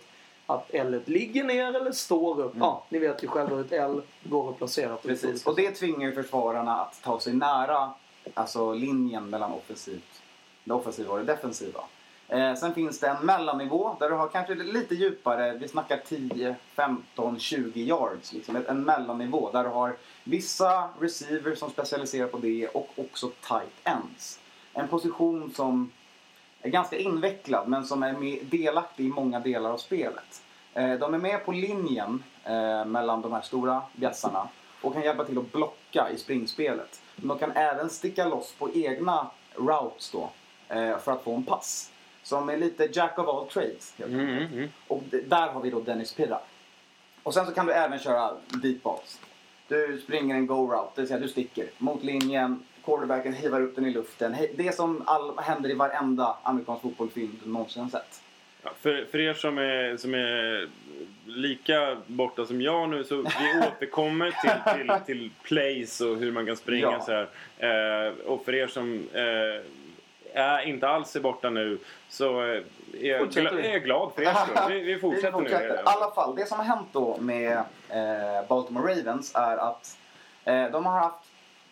att L ligger ner eller står upp. Mm. Ja, ni vet ju själva hur ett L går att placera. Precis. Och det tvingar ju försvararna att ta sig nära alltså linjen mellan offensivt, det offensiva och det defensiva. Eh, sen finns det en mellannivå där du har kanske lite djupare, vi snackar 10, 15, 20 yards. Liksom. En mellannivå där du har vissa receivers som specialiserar på det och också tight ends. En position som är ganska invecklad men som är delaktig i många delar av spelet. Eh, de är med på linjen eh, mellan de här stora bjässarna och kan hjälpa till att blocka i springspelet. Men de kan även sticka loss på egna routes då eh, för att få en pass. Som är lite jack of all trades. Mm, mm, mm. Och där har vi då Dennis Pirra. Och sen så kan du även köra deep balls. Du springer en go-route, det vill säga du sticker mot linjen, quarterbacken hivar upp den i luften. Det som all, händer i varenda amerikansk fotbollsfilm du någonsin sett. Ja, för, för er som är, som är lika borta som jag nu så vi återkommer till, till, till plays och hur man kan springa Ja. så här. Eh, och för er som eh, är, inte alls är borta nu så eh, är jag, vi. är jag glad för er skull. Vi, vi fortsätter, nu. I alla fall, det som har hänt då med eh, Baltimore Ravens är att eh, de har haft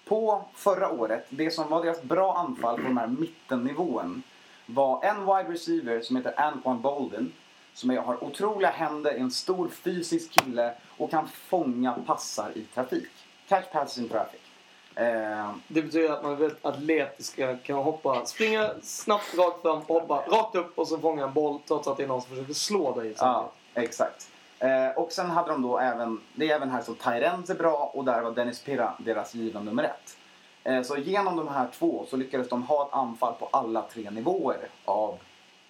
på förra året, det som var deras bra anfall på den här mittennivån var en wide receiver som heter Anquan Bolden som är, har otroliga händer, är en stor fysisk kille och kan fånga passar i trafik. Catch passes in traffic. Eh, Det betyder att man är väldigt atletiska, kan hoppa, springa snabbt rakt fram, hoppa rakt upp och så fånga en boll trots att det är någon som försöker slå dig. Ja, exakt. Eh, och sen hade de då även, det är även här som Tyrens är bra och där var Dennis Pirra deras givna nummer ett. Eh, så genom de här två så lyckades de ha ett anfall på alla tre nivåer av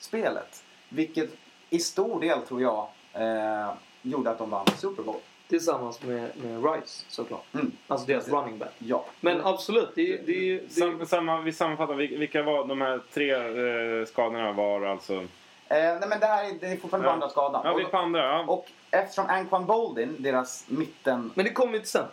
spelet. Vilket i stor del tror jag eh, gjorde att de vann Super Bowl. Tillsammans med, med Rice såklart. Mm. Alltså deras running back. Ja. Men absolut, det, är- det, är- det, är- Sam, samma, vi sammanfattar, vil- vilka var de här tre eh, skadorna var alltså? Eh, nej men det här är, det är fortfarande på Ja. andra skadan. Ja, vi och, på andra. Ja. och eftersom Anquan Bolden, deras mitten... men det kommer vi till sen.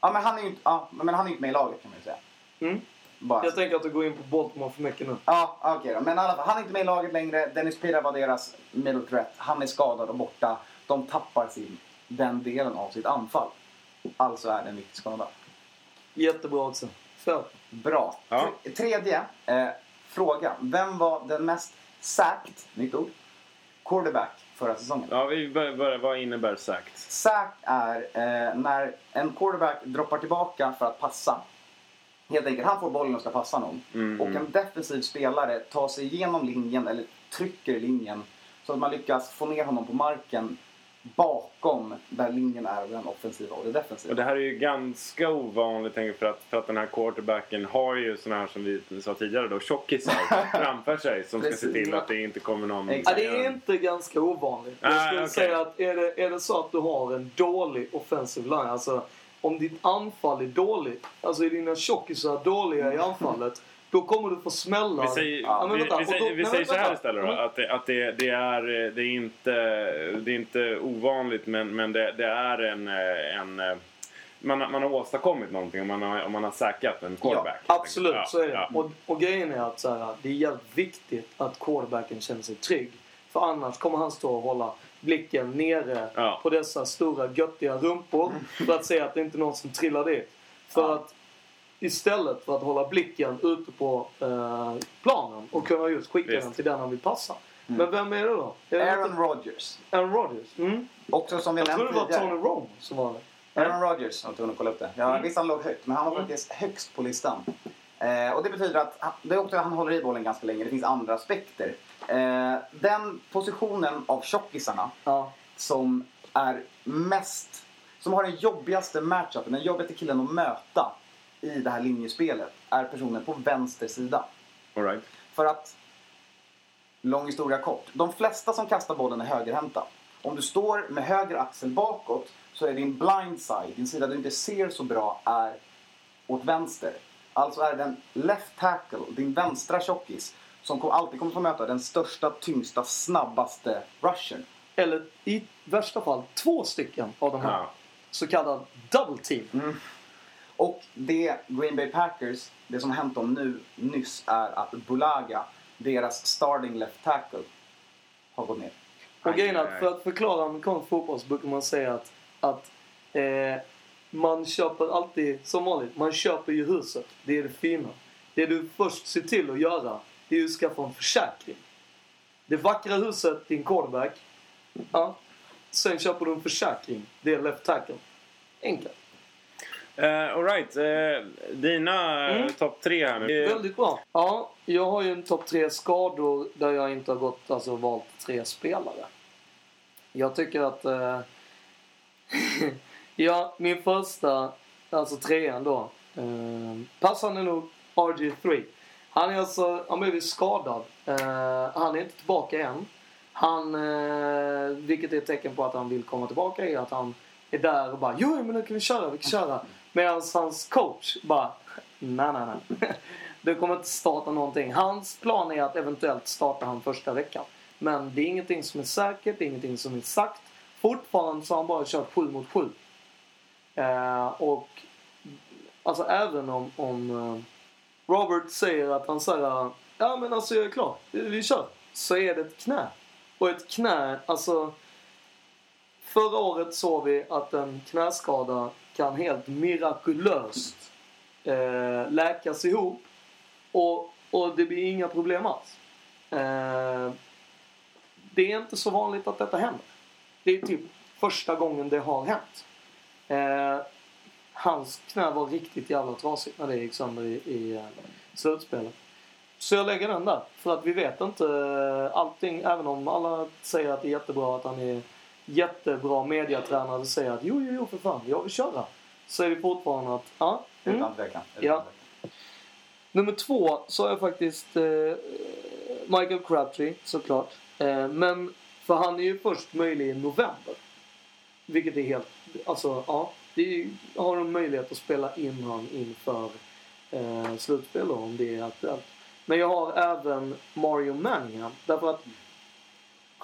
Ja men han är ju inte, ja, men han är inte med i laget kan man ju säga. Mm. Bara. Jag tänker att du går in på Baltimore för mycket nu. Ja, okej då. Men i alla fall, han är inte med i laget längre. Dennis Pira var deras middle threat. Han är skadad och borta. De tappar sin, den delen av sitt anfall. Alltså är det en viktig skada. Jättebra också. För. Bra. Ja. Tre- Tredje eh, fråga. Vem var den mest sacked, nytt ord, quarterback förra säsongen? Ja, vi börjar, börjar, vad innebär sagt? Sack är eh, när en quarterback droppar tillbaka för att passa. Helt enkelt, han får bollen och ska passa någon. Mm, och mm. en defensiv spelare tar sig igenom linjen eller trycker linjen så att man lyckas få ner honom på marken bakom där linjen är den offensiva och det defensiva. Och det här är ju ganska ovanligt tänker jag, för att, för att den här quarterbacken har ju såna här som vi sa tidigare då, tjockisar framför sig som ska se till att det inte kommer någon... Ja, det är inte ganska ovanligt. Jag Ah, skulle okej. säga att är det, är det så att du har en dålig offensive line, alltså om ditt anfall är dåligt, alltså är dina tjockisar dåliga i anfallet, då kommer du få smällar. Vi säger, Ja, vi, vänta, vi och säger, då- vi nej, säger så här istället då, Mm. att, det, att det, det, är, det, är inte, det är inte ovanligt men, men det, det är en... eh, en eh, man, har- man har åstadkommit någonting om man har, om man har säkrat en quarterback. helt Absolut, enkelt. så är det. Ja, Och, och grejen är att så här, det är jävligt viktigt att quarterbacken känner sig trygg. För annars kommer han stå och hålla blicken nere Ja. på dessa stora göttiga rumpor för att se att det inte är någon som trillar dit. För Ja. att istället för att hålla blicken ute på eh, planen och kunna just skicka Visst. den till den han vill passa. Men vem är det då? Är det Aaron inte Rodgers. Aaron Rodgers? Mm. Också som vi Jag tror det var. Tony Romo som var det. Aaron Rodgers, jag tvungen att kolla upp det. Jag Mm. visste han låg högt, men han var faktiskt högst på listan. Eh, och det betyder att han, det är också, han håller i bollen ganska länge. Det finns andra aspekter. Eh, den positionen av tjockisarna Ja. som är mest... Som har den jobbigaste matchupen, den jobbigaste killen att möta i det här linjespelet är personen på vänster sida. All right. För att, lång historia kort. De flesta som kastar bollen är högerhänta. Om du står med höger axel bakåt så är din blind side, din sida du inte ser så bra, är åt vänster. Alltså är den left tackle, din vänstra tjockis, som kom, alltid kommer få möta den största, tyngsta, snabbaste rushern. Eller i värsta fall två stycken av de här. Ja. Så kallad double team. Mm. Och det Green Bay Packers, det som hänt dem nu nyss är att Bulaga, deras starting left tackle, har gått ner. Och grejen är för att förklara amerikansk fotboll så brukar man säga att, att eh, man köper alltid, som vanligt, man köper ju huset. Det är det fina. Det du först ser till att göra, det är att skaffa en försäkring. Det vackra huset, din quarterback. Ja. Sen köper du en försäkring. Det är left tackle. Enkelt. Uh, all right. Eh, dina eh, Mm. topp tre här nu. Eh, Väldigt bra. Ja, jag har ju en topp tre skador där jag inte har gått, alltså valt tre spelare. Jag tycker att... Eh, ja, min första, alltså trean då. Eh, passande nog RG3. Han är alltså, han blivit skadad. Eh, han är inte tillbaka än. Han, eh, vilket är ett tecken på att han vill komma tillbaka är att han är där och bara jo men nu kan vi köra, vi kan köra. Medan hans coach bara nej nej nej. Du kommer inte starta någonting. Hans plan är att eventuellt starta han första veckan. Men det är ingenting som är säkert, det är ingenting som är sagt. Fortfarande så har han bara kört 7 mot 7. Eh, och alltså även om, om eh, Robert säger att han säger ja men alltså jag är klar, vi kör. Så är det ett knä. Och ett knä, alltså Förra året såg vi att en knäskada kan helt mirakulöst eh, läkas ihop och, och det blir inga problem alls. Eh, det är inte så vanligt att detta händer. Det är typ första gången det har hänt. Eh, hans knä var riktigt jävla trasigt när det gick sönder i, i eh, slutspelet. Så jag lägger den där. För att vi vet inte eh, allting. Även om alla säger att det är jättebra att han är jättebra mediatränare och säger att jo, jo, jo för fan, jag vill köra. Så är det fortfarande att, ja. Mm. Utan tvekan. Ja. Nummer två så har jag faktiskt eh, Michael Crabtree såklart. Eh, men för han är ju först möjlig i november. Vilket är helt, alltså ja. Det ju- har de möjlighet att spela in han inför eh, slutspel då, om det är aktuellt. Men jag har även Mario Manningham. Därför att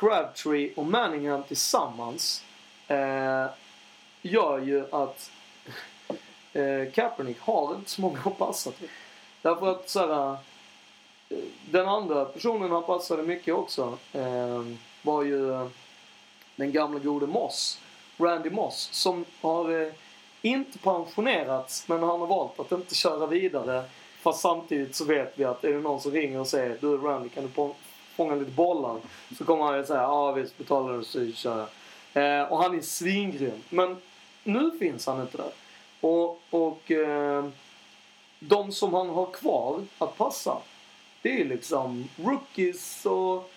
Crabtree och Manningham tillsammans eh, gör ju att eh, Kaepernick har inte så många att passa till. Därför att såhär, eh, den andra personen han passade mycket också eh, var ju eh, den gamla gode Moss, Randy Moss, som har eh, inte pensionerats men han har valt att inte köra vidare. Fast samtidigt så vet vi att är det någon som ringer och säger du Randy kan du fånga lite bollar? Så kommer han säga ja visst betalar du så kör jag. Eh, och han är svingrym. Men nu finns han inte där. Och, och eh, de som han har kvar att passa det är liksom rookies och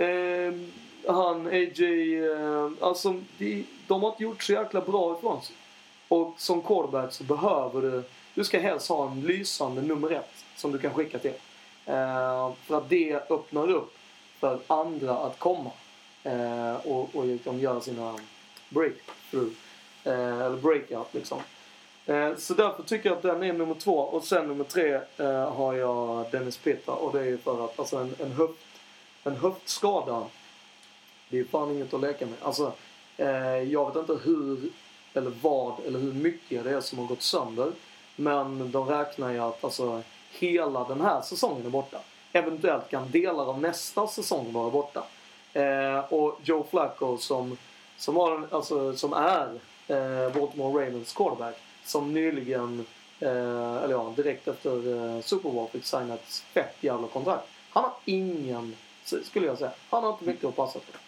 eh, han AJ, eh, alltså de, de har inte gjort så jäkla bra ifrån sig. Och som quarterback så behöver du, du ska helst ha en lysande nummer ett som du kan skicka till. Eh, för att det öppnar upp för andra att komma eh, och, och liksom göra sina breakthrough. Eh, eller breakout liksom. Eh, så därför tycker jag att den är nummer två. Och sen nummer tre eh, har jag Dennis Pitta. Och det är ju för att alltså en, en, höft, en höftskada, det är fan inget att leka med. Alltså, eh, jag vet inte hur eller vad eller hur mycket det är som har gått sönder. Men de räknar ju att alltså, hela den här säsongen är borta. Eventuellt kan delar av nästa säsong vara borta. Eh, och Joe Flacco som, som, har, alltså, som är eh, Baltimore Ravens quarterback som nyligen, eh, eller ja, direkt efter eh, Super Bowl fick signa ett fett jävla kontrakt. Han har ingen, skulle jag säga, han har inte mycket att passa på.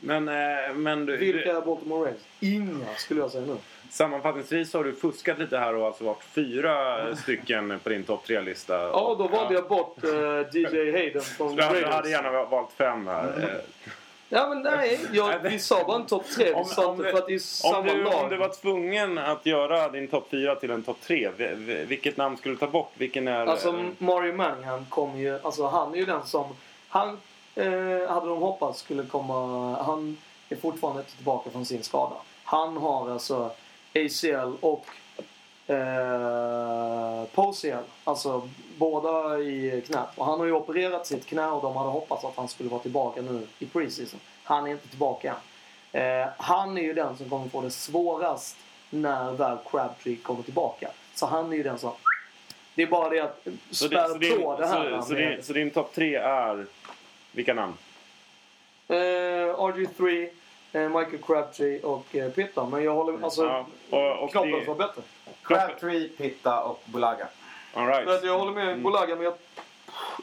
Men, eh, men du, Vilka är Baltimore Ravens? Inga skulle jag säga nu. Sammanfattningsvis har du fuskat lite här och alltså varit fyra stycken på din topp tre-lista. Ja, då valde jag bort eh, DJ Hayden från Raiders. hade gärna valt fem här. Eh, Ja men nej, jag, vi sa bara en topp tre. Om- om det- för att det är samma Om du, lag. om du var tvungen att göra din topp fyra till en topp tre, vi- vi- vilket namn skulle du ta bort? Vilken är... Alltså eh, Mario Manningham kom ju, alltså han är ju den som, han eh, hade de hoppats skulle komma, han är fortfarande inte tillbaka från sin skada. Han har alltså ACL och eh, POCL, alltså båda i knät. Och han har ju opererat sitt knä och de hade hoppats att han skulle vara tillbaka nu i preseason. Han är inte tillbaka än. Eh, han är ju den som kommer få det svårast när väl Crabtree kommer tillbaka. Så han är ju den som det är bara det att så, spär så, din, på det här. så, så, din, så din topp tre är... Vilka namn? eh, RG3, eh, Michael Crabtree och eh, Pitta. Men jag håller... Alltså, Ja, och- och knoppen det- var bättre. Crabtree, Pitta och Bulaga. All right. Att jag håller med Mm. Bolaga, men jag...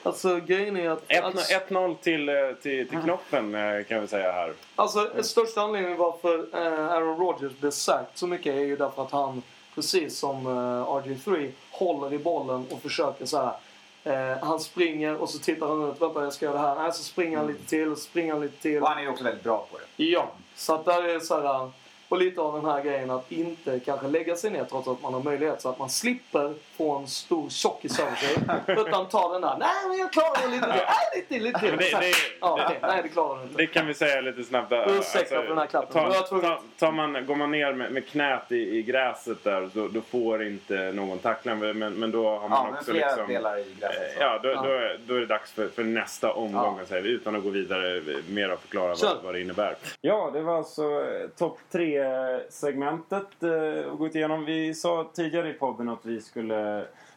Alltså grejen är att... Ett- alltså, 1-0 till, eh, till, till knoppen eh, kan vi säga här. Alltså, den största anledningen varför eh, Aaron Rodgers blev sagt så mycket är ju därför att han, precis som eh, RG3, håller i bollen och försöker så här. Eh, han springer och så tittar han ut. Vänta, jag ska göra det här. Nej, så springer han lite till och springer han lite till. Och han är ju också väldigt bra på det. Ja, så att där är det så här. Och lite av den här grejen att inte kanske lägga sig ner trots att man har möjlighet. Så att man slipper få en stor tjockis över sig. utan ta den där, nej men jag klarar det lite till. Nej, lite till, lite till. Det- det- ja, det-. Nej, det klarar du inte. Det kan vi säga lite snabbt. där. Ursäkta för den här klappen. tvungen- tar- tar man, går man ner med, med knät i, i gräset där då, då får inte någon tackla. Men, men då har man Ja, också flera liksom... delar i gräset. eh, så. Ja, då, Ja. Då, är, då är det dags för, för nästa omgång Ja. säger vi, utan att gå vidare mer och förklara vad, vad det innebär. Ja, det var alltså eh, topp tre-segmentet eh, att gå igenom. Vi sa tidigare i podden att vi skulle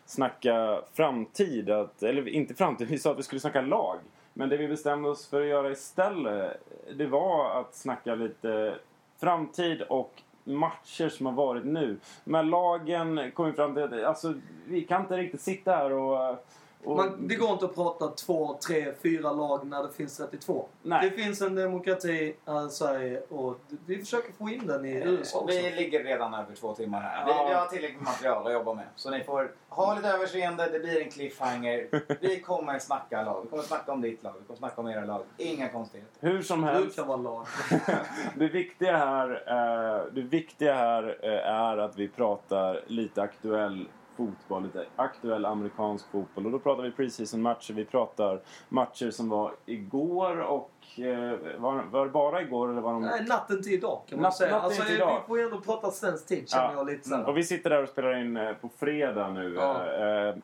snacka framtid. Att, eller inte framtid, vi sa att vi skulle snacka lag. Men det vi bestämde oss för att göra istället, det var att snacka lite framtid och matcher som har varit nu. Men lagen kom vi fram till att alltså, vi kan inte riktigt sitta här och och Man, det går inte att prata två, tre, fyra lag när det finns 32. Nej. Det finns en demokrati här i Sverige och vi försöker få in den i USA Och också. vi ligger redan över två timmar här. Vi, vi har tillräckligt med material att jobba med. Så ni får ha lite överseende. Det blir en cliffhanger. Vi kommer snacka lag. Vi kommer snacka om ditt lag. Vi kommer snacka om era lag. Inga konstigheter. Hur som Det helst. kan vara lag. det viktiga här, eh, det viktiga här eh, är att vi pratar lite aktuell fotboll, lite aktuell amerikansk fotboll. Och då pratar vi preseason-matcher, vi pratar matcher som var igår och eh, var, var det bara igår eller var de... Nej, natten till idag kan man Natt- säga. Alltså, till vi idag. får ju ändå prata svensk tid känner Ja. jag lite såhär. Och vi sitter där och spelar in eh, på fredag nu. Ja. eh,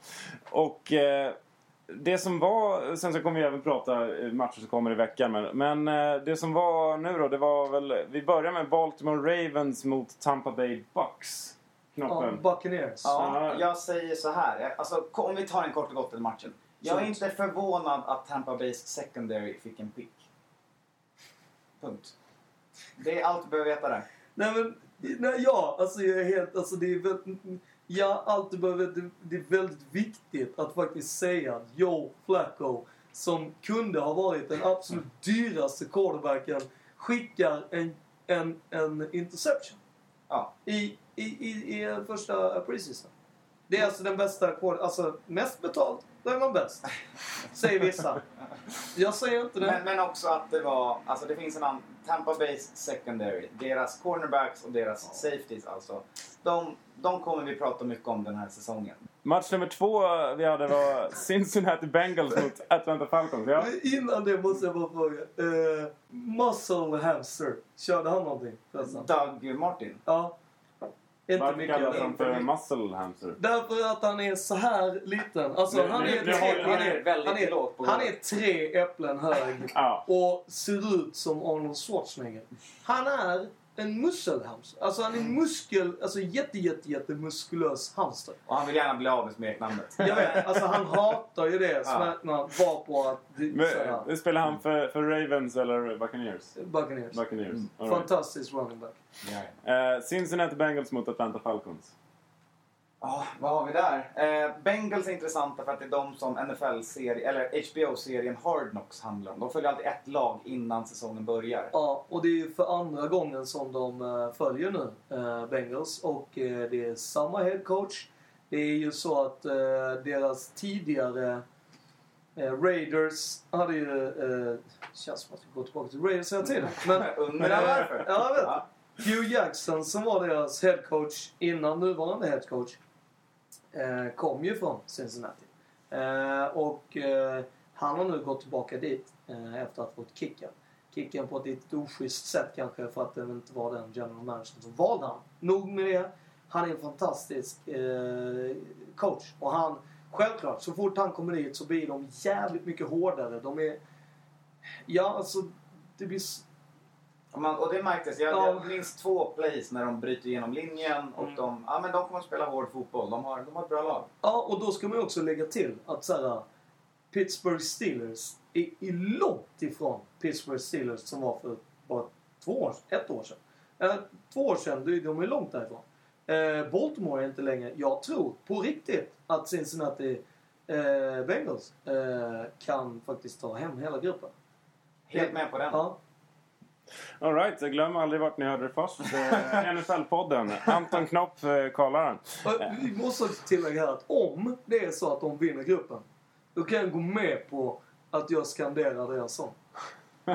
Och eh, det som var, sen så kommer vi även prata matcher som kommer i veckan. Men, men det som var nu då, det var väl, vi börjar med Baltimore Ravens mot Tampa Bay Bucks. Ja, Knoppen. Buccaneers. Ja, Ja. jag säger så här. Alltså, om vi tar en kort och gott den matchen. Jag är inte förvånad att Tampa Bays secondary fick en pick. Punkt. Det är allt du behöver veta där. Nej men, nej, ja, alltså jag är helt, alltså det är väldigt, ja, allt du behöver, det, det är väldigt viktigt att faktiskt säga att Joe Flacco, som kunde ha varit den absolut dyraste quarterbacken, skickar en, en, en interception Ja. i, i, i, i första preseason. Det är alltså den bästa quarter, alltså mest betalt, då är man bäst. Säger vissa. Jag säger inte det. Men, men också att det var, alltså det finns en annan, Tampa Bays secondary, deras cornerbacks och deras safeties alltså. De, de kommer vi prata mycket om den här säsongen. Match nummer två vi hade var Cincinnati Bengals mot Atlanta Falcons. Ja. Men Innan det måste jag bara fråga. Uh, muscle hamster. Körde han någonting förresten? Doug Martin. Ja. Inte Varför mycket. kallas han för muscle hamster? Därför att han är så här liten. Alltså Nu- han nu- är, nu tre, har- han, är, väldigt han, är, lågt på han är tre äpplen hög Ja. och ser ut som Arnold Schwarzenegger. Han är en muskelhamster. Alltså han är en muskel, alltså jätte, jätte, jätte muskulös hamster. Och han vill gärna bli av med smeknamnet. Jag vet, alltså han hatar ju det. Smärtman var på att... det- Men, spelar han för, för Ravens eller Buccaneers? Buccaneers. Buccaneers. Mm. Fantastisk running back. Ja. Eh, Cincinnati Bengals mot Atlanta Falcons. Ja, vad har vi där? Eh, Bengals är intressanta för att det är de som NFL-serien, eller HBO-serien Hard Knocks handlar om. De följer alltid ett lag innan säsongen börjar. Ja, och det är ju för andra gången som de eh, följer nu, eh, Bengals. Och eh, det är samma head coach. Det är ju så att eh, deras tidigare eh, Raiders hade ju... Eh, känns som att vi går tillbaka till Raiders hela tiden. Men, Undrar varför? Ja, jag vet. Ja. Hugh Jackson som var deras head coach innan nuvarande head coach eh, kom ju från Cincinnati. Eh, och eh, han har nu gått tillbaka dit eh, efter att ha fått kicken. Kicken på ett lite oschysst sätt kanske för att det inte var den general manager som valde han. Nog med det. Han är en fantastisk eh, coach. Och han, självklart, så fort han kommer dit så blir de jävligt mycket hårdare. De är... Ja, alltså... Det blir man, och det märktes. Jag, Ja. jag minns två plays när de bryter igenom linjen och Mm. de, ja, men de kommer att spela hård fotboll. De har, de har ett bra lag. Ja, och då ska man också lägga till att så här, Pittsburgh Steelers är, är långt ifrån Pittsburgh Steelers som var för bara två år ett år sedan. Eh, två år sedan, de är långt därifrån. Eh, Baltimore är inte längre. Jag tror på riktigt att Cincinnati eh, Bengals eh, kan faktiskt ta hem hela gruppen. Helt med på den. Ja. Alright, glöm aldrig vart ni hörde det först. Eh, NFL-podden. Anton Knopp, eh, Karlaren. Och Vi måste också tillägga här att om det är så att de vinner gruppen, då kan jag gå med på att jag skanderar deras sång.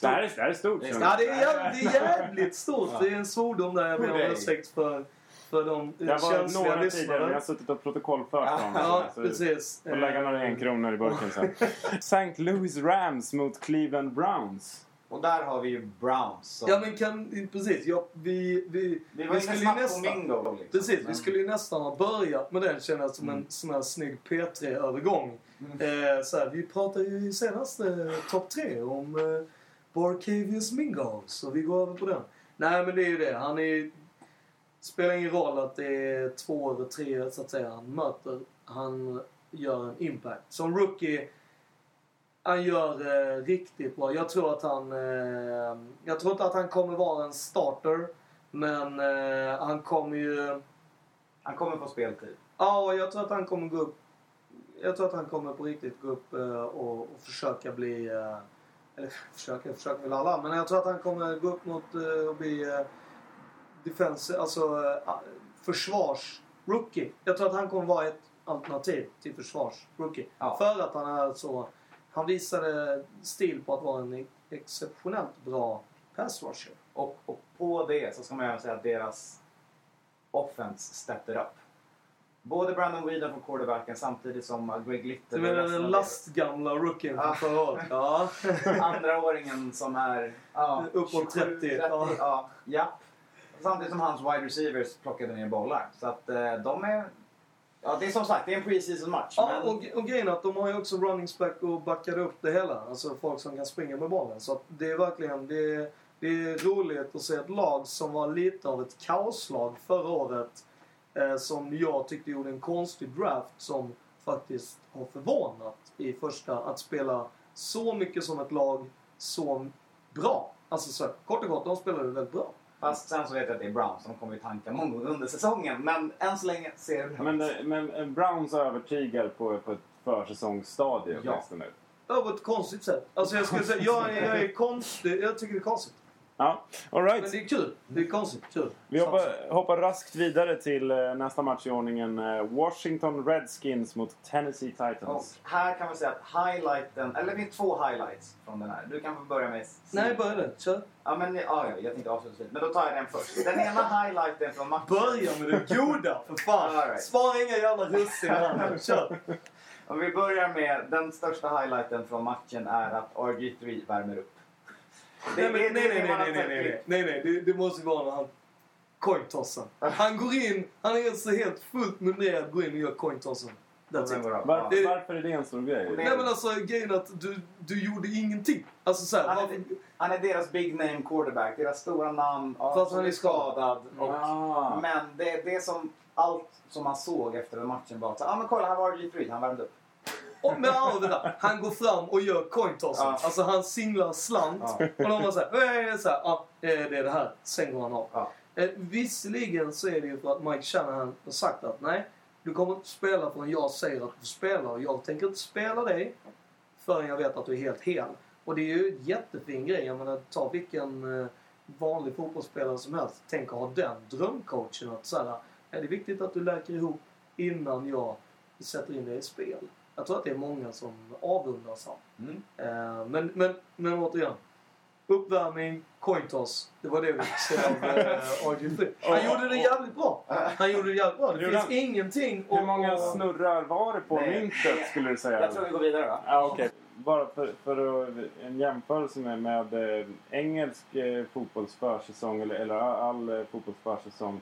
Det här är, det här är stort. Det är känner Ja, det är jävligt, det är jävligt stort. Det är en svordom där jag ber om ursäkt för, för de Jag var känsliga några lyssnarna. jag har suttit och protokollfört dem. Ja, Så- precis. Får lägga några en kronor i burken sen. St. Louis Rams mot Cleveland Browns. Och där har vi ju Browns. Som, Ja men kan, precis. Ja, vi, vi, vi var inne skulle nästan, Mingo. Liksom. Precis, vi Men- skulle ju nästan ha börjat med den känner jag som en Mm. sån här snygg P3-övergång. Eh, så här, vi pratade ju senast eh, topp tre om eh, Barcavius Mingo, så vi går över på den. Nej men det är ju det, han är spelar ingen roll att det är två eller tre så att säga han möter. Han gör en impact. Som rookie, han gör eh, riktigt bra. Jag tror att han... Eh, jag tror inte att han kommer vara en starter. Men eh, han kommer ju... Han kommer få speltid. Ja, jag tror att han kommer gå upp. Jag tror att han kommer på riktigt gå upp eh, och, och försöka bli... eh, Eller försöka, försöka väl alla. Men jag tror att han kommer gå upp mot eh, och bli defense, alltså försvars-rookie. Jag tror att han kommer vara ett alternativ till försvars-rookie. Ja. För att han är så... Han visade stil på att vara en exceptionellt bra pass rusher. Och, och på det så ska man även säga att deras offense stepped up. Både Brandon Whedon från quarterbacken samtidigt som Greg Little Du menar den lastgamla rookien från förra året? Ja. Andraåringen som är... Ja, Uppåt 27, 30, ja. ja. ja. Samtidigt som hans wide receivers plockade ner bollar. Så att eh, de är... Ja, det är som sagt, det är en preseason match. Ja, men... och, och grejen är att de har ju också running back och backade upp det hela. Alltså folk som kan springa med bollen. Så det är verkligen, det är, det är roligt att se ett lag som var lite av ett kaoslag förra året. Eh, som jag tyckte gjorde en konstig draft som faktiskt har förvånat i första att spela så mycket som ett lag så bra. Alltså så, kort och gott, de spelade väldigt bra. Fast sen så vet jag att det är Browns, de kommer ju tanka många gånger under säsongen. Men än så länge ser det Men, det- men eh, Browns övertygar på, på ett försäsongsstadie Ja. åtminstone. Ja, på ett konstigt sätt. Alltså jag skulle säga, jag, är- jag är konstig. Jag tycker det är konstigt. Ja, all Men right. det är kul. Det är konstigt. Kul. Vi hoppar, hoppar raskt vidare till eh, nästa match i ordningen. eh, Washington Redskins mot Tennessee Och Titans. här kan vi säga att highlighten, eller det är två highlights från den här. Du kan få börja med... Nej, börja du. Kör. Ja, men ja, ja, jag tänkte avsluta Men då tar jag den först. Den ena highlighten från matchen. Börja med det goda, för fan. All right. Spara inga jävla russin här. Kör. Om vi börjar med den största highlighten från matchen är att RG3 värmer upp. Det- Nej, nej, är nej, nej, nej, nej, nej, nej, det, det måste vara när han cointossen. Han går in, han är så helt fullt mundrad, går in och gör cointossen. Var, det- varför är det en stor grej? Det- Nej men alltså grejen är att du, du gjorde ingenting. Alltså såhär, Han varför, är, han är deras big name quarterback, deras stora namn. Fast som han är skadad. Och, Ah. Men det, det som allt som man såg efter den matchen var att ah, men kolla här var RG3, han värmde upp. Och med ord, han går fram och gör cointossen. Ja. Alltså han singlar slant. Ja. Och de var såhär, äh, så här, ah, eh, det är det här. Sen går han av. Ja. Eh, visserligen så är det ju för att Mike Shanahan har sagt att nej, du kommer inte spela förrän jag säger att du spelar. Och jag tänker inte spela dig förrän jag vet att du är helt hel. Och det är ju en jättefin grej. Jag menar, ta vilken eh, vanlig fotbollsspelare som helst. Tänk att ha den drömcoachen. Att så här, är det viktigt att du läker ihop innan jag sätter in dig i spel. Jag tror att det är många som avundas honom. Mm. Eh, men, men, men återigen. Uppvärmning, cointoss. Det var det vi se av eh, RG3. Han gjorde det jävligt bra. Han gjorde det jävligt bra. Det finns ingenting Hur många snurrar var det på Nej. myntet skulle du säga? Jag tror vi går vidare va? Ja, okej. Bara för, för att, en jämförelse med, med eh, engelsk eh, fotbollsförsäsong eller, eller all fotbollsförsäsong.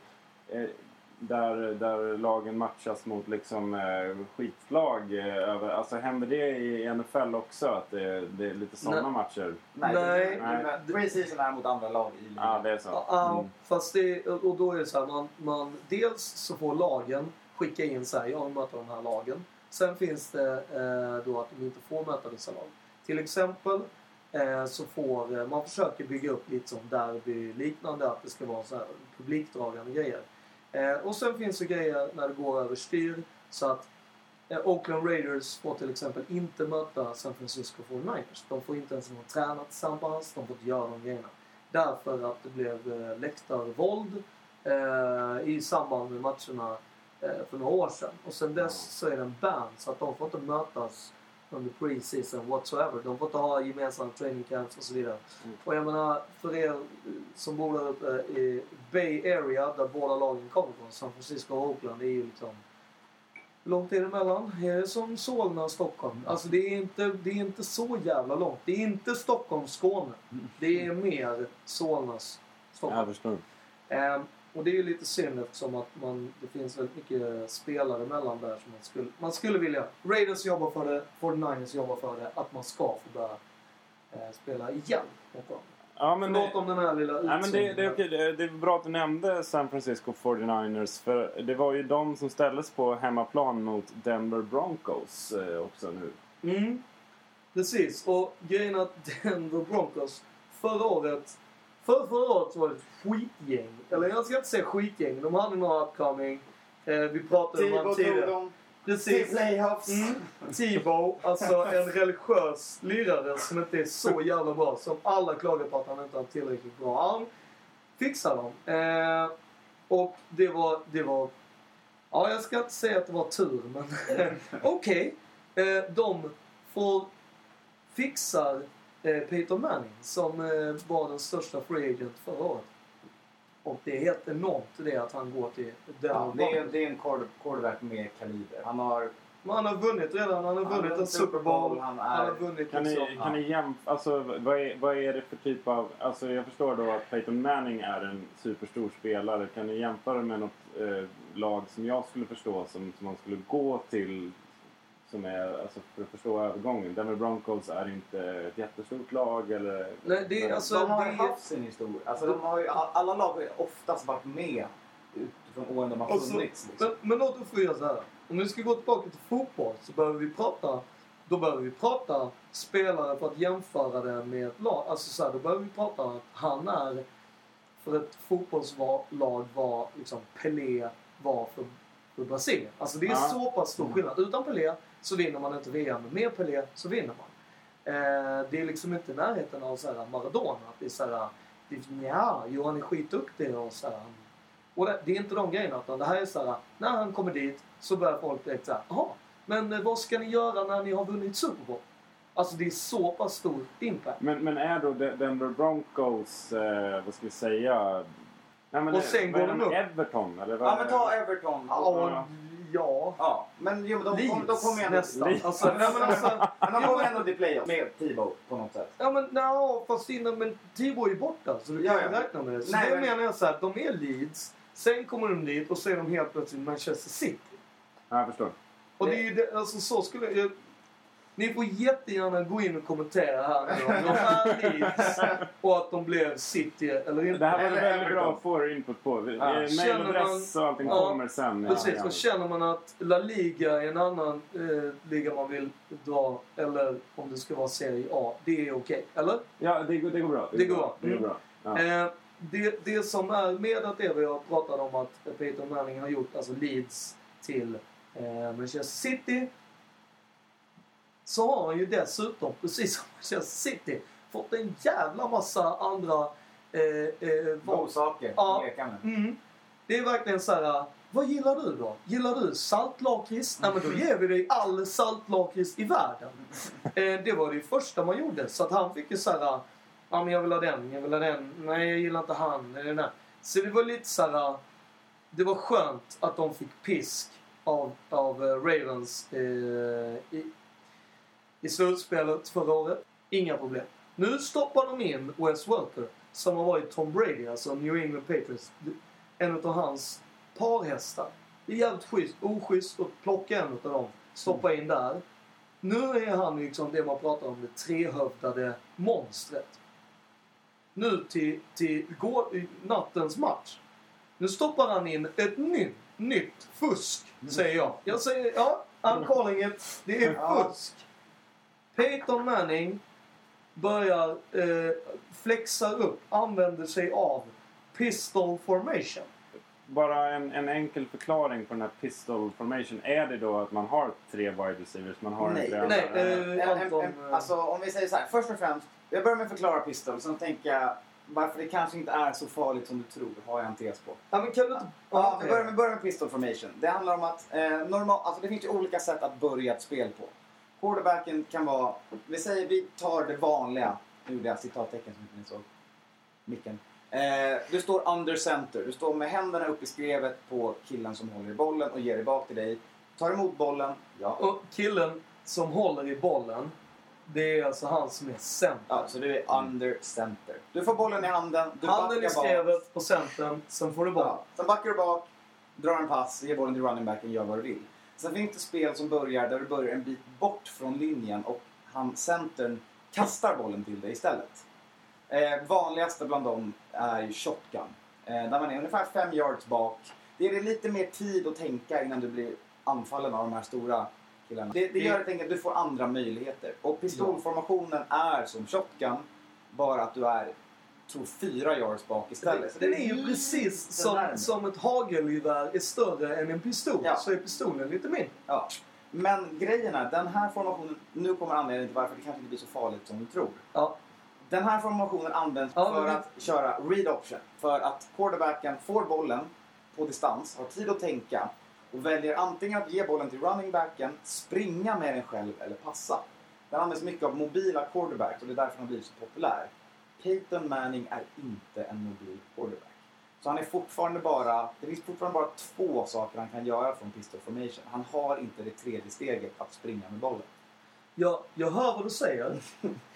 Där, där lagen matchas mot liksom eh, skitlag. Eh, över, alltså händer det i NFL också? Att det, det är lite sådana Nej. matcher? Nej, Nej. nej. Preseason är mot andra lag i ligan. Ja, det är så. Ja, Mm. fast det, och då är det så här, man, man, dels så får lagen skicka in så här, jag möter de här lagen. Sen finns det eh, då att de inte får möta dessa lag. Till exempel eh, så får eh, man försöker bygga upp lite som derby liknande, att det ska vara så här publikdragande grejer. Eh, och sen finns det grejer när det går överstyr så att eh, Oakland Raiders får till exempel inte möta San Francisco 49ers. De får inte ens någon träna tillsammans, de får inte göra de grejerna. Därför att det blev eh, läktarvåld eh, i samband med matcherna eh, för några år sedan. Och sen dess så är den ban så att de får inte mötas under pre-season whatsoever. De får inte ha gemensamma training camps och så vidare. Mm. Och jag menar, för er som bor där uppe i Bay Area, där båda lagen kommer från, San Francisco och Oakland, det är ju liksom... Långt emellan? Är det som Solna och Stockholm? Alltså det är inte, det är inte så jävla långt. Det är inte Stockholm-Skåne. Det är mer Solnas Stockholm. Jag förstår. Ehm, och det är ju lite synd eftersom att man, det finns väldigt mycket spelare mellan där som man skulle, man skulle vilja. Raiders jobbar för det, 49ers jobbar för det, att man ska få börja eh, spela igen mot dem. Ja, men Förlåt det, om den här lilla nej, men det, det, är okej. det, det är bra att du nämnde San Francisco 49ers. För det var ju de som ställdes på hemmaplan mot Denver Broncos eh, också nu. Mm. Precis. Och grejen är att Denver Broncos förra året... För förra året så var det ett skitgäng. Eller jag ska inte säga skitgäng. De hade några upcoming. Eh, vi pratade om Tibo tog tidigare. Precis. till playoffs. Mm. Tebow, alltså en religiös lirare som inte är så jävla bra. Som alla klagar på att han inte har tillräckligt bra arm. Fixar dem. Eh, och det var, det var... Ja, jag ska inte säga att det var tur, men okej. Eh, de får fixar Peter Manning som eh, var den största free agent förra året. Och det är helt enormt det att han går till Denver Ja, det, är, det är en quarter- quarterback med kaliber. Han har, Men han har vunnit redan. Han har Han vunnit en Super Bowl. han Han har är... vunnit Kan ni, liksom... kan ni jämföra, alltså vad är, vad är det för typ av, alltså jag förstår då att Peyton Manning är en superstor spelare. Kan ni jämföra med något eh, lag som jag skulle förstå som, som man skulle gå till som är, alltså för att förstå övergången. Denver Broncos är inte ett jättestort lag eller? Nej, det är alltså... de har det haft sin historia. Alltså, de har ju, alla lag har oftast varit med utifrån åren de har Och så- funnits. Liksom. men, men låt oss göra så här. Om vi ska gå tillbaka till fotboll så behöver vi prata... Då behöver vi prata spelare för att jämföra det med ett lag. Alltså så här, då behöver vi prata att han är... För ett fotbollslag var liksom Pelé var för, för Brasilien. Alltså det är Ja. så pass stor skillnad. Utan Pelé så vinner man inte VM. Med Pelé så vinner man. Eh, det är liksom inte i närheten av så här Maradona. Att det är så här, det, ja, jo han är skitduktig och så här. Och det, det är inte de grejerna. Utan det här är så här, när han kommer dit så börjar folk direkt såhär, jaha, men eh, vad ska ni göra när ni har vunnit Super Bowl? Alltså det är så pass stor impact. Men, men är då De- Denver Broncos, eh, vad ska vi säga? Nej, men Och det- sen vad går är de upp. Everton eller vad Ja, men det? ta Everton. Ja, ja. Ja, men jo, men de, kom, de kommer ju ändå... nästan. Alltså, nej, men alltså, Men de kommer ändå till playoff med Tibo på något sätt. Ja men no, fast innan, men Tibor är ju borta så du kan Ja, inte ja. räkna med det. Så Nej, det men- menar jag så här, de är Leeds, sen kommer de dit och så är de helt plötsligt Manchester City. Ja, jag förstår. Och det är ju det, alltså så skulle jag... Ni får jättegärna gå in och kommentera här nu om de är Leeds och att de blev City eller inte. Det här var Eller väldigt Everton. bra att få input på. Ja. Mailadress och allting Ja, kommer sen. Precis, Ja, och känner man att La Liga är en annan eh, liga man vill dra, eller om det ska vara Serie A, det är okej. Eller? ja det, går, det går bra. Det går bra. Det går Mm. bra. Ja. Eh, det, det som är med att det vi har pratat om att Peter Manning har gjort, alltså Leeds till eh, Manchester City. Så har han ju dessutom, precis som Manchester City, fått en jävla massa andra eh, eh, Godsaker Ja. att leka med. Mm. Det är verkligen så här. Vad gillar du då? Gillar du saltlakrits? Nej men då ger vi dig all saltlakrits i världen. Eh, det var det första man gjorde. Så att han fick ju så här. Ja men jag vill ha den, jag vill ha den. Nej jag gillar inte han. eller Den där. Så det var lite så här. Det var skönt att de fick pisk av, av eh, Ravens eh, i, i slutspelet förra året. Inga problem. Nu stoppar de in Wes Welker som har varit Tom Brady, alltså New England Patriots. En av hans parhästar. Det är jävligt schysst, oschysst att plocka en av dem, stoppa in där. Nu är han liksom det man pratar om, det trehövdade monstret. Nu till, till går, nattens match. Nu stoppar han in ett nytt, nytt fusk, säger jag. Jag säger, ja, I'm calling it. Det är fusk. Peyton Manning börjar eh, flexa upp, använder sig av pistol formation. Bara en, en enkel förklaring på den här pistol formation. Är det då att man har tre wide receivers? Man har Nej. en Nej, eh, En, en, Anton, en, eh, alltså om vi säger så här. Först och främst. Jag börjar med att förklara pistol. Sen tänker jag varför det kanske inte är så farligt som du tror. Har jag en tes på. Ja, men kan du inte... Ja, vi börjar med, börjar med pistol formation. Det handlar om att eh, normal, alltså det finns ju olika sätt att börja ett spel på. Quarterbacken kan vara... Vi säger vi tar det vanliga. Nu gjorde jag citattecken som inte ni såg. Micken. Eh, du står under center. Du står med händerna upp i skrevet på killen som håller i bollen och ger dig bak till dig. Tar emot bollen. Ja. Och killen som håller i bollen, det är alltså han som är center. ja så du är under center. Du får bollen i handen. Du Handen i backar bak. skrevet på centern, sen får du bollen. Ja. Sen backar du bak, drar en pass, ger bollen till running backen, gör vad du vill. Sen finns det spel som börjar där du börjar en bit bort från linjen och han, centern kastar bollen till dig istället. Eh, vanligaste bland dem är ju shotgun. Eh, där man är ungefär fem yards bak. Det ger dig lite mer tid att tänka innan du blir anfallen av de här stora killarna. Det, det gör helt enkelt att du får andra möjligheter. Och pistolformationen är som shotgun, bara att du är tror fyra yards bak istället. Den det är ju precis som, som ett hagelgevär är större än en pistol, Ja. så är pistolen lite mindre. Ja. Men grejen är, den här formationen, nu kommer anledningen till varför det kanske inte blir så farligt som du tror. Ja, Den här formationen används Ja, för men- att köra read option. För att quarterbacken får bollen på distans, har tid att tänka och väljer antingen att ge bollen till running backen, springa med den själv eller passa. Den används mycket av mobila quarterbacks och det är därför den har blivit så populär. Peyton Manning är inte en mobil quarterback. Så han är fortfarande bara, det finns fortfarande bara två saker han kan göra från pistol formation. Han har inte det tredje steget att springa med bollen. jag, jag hör vad du säger,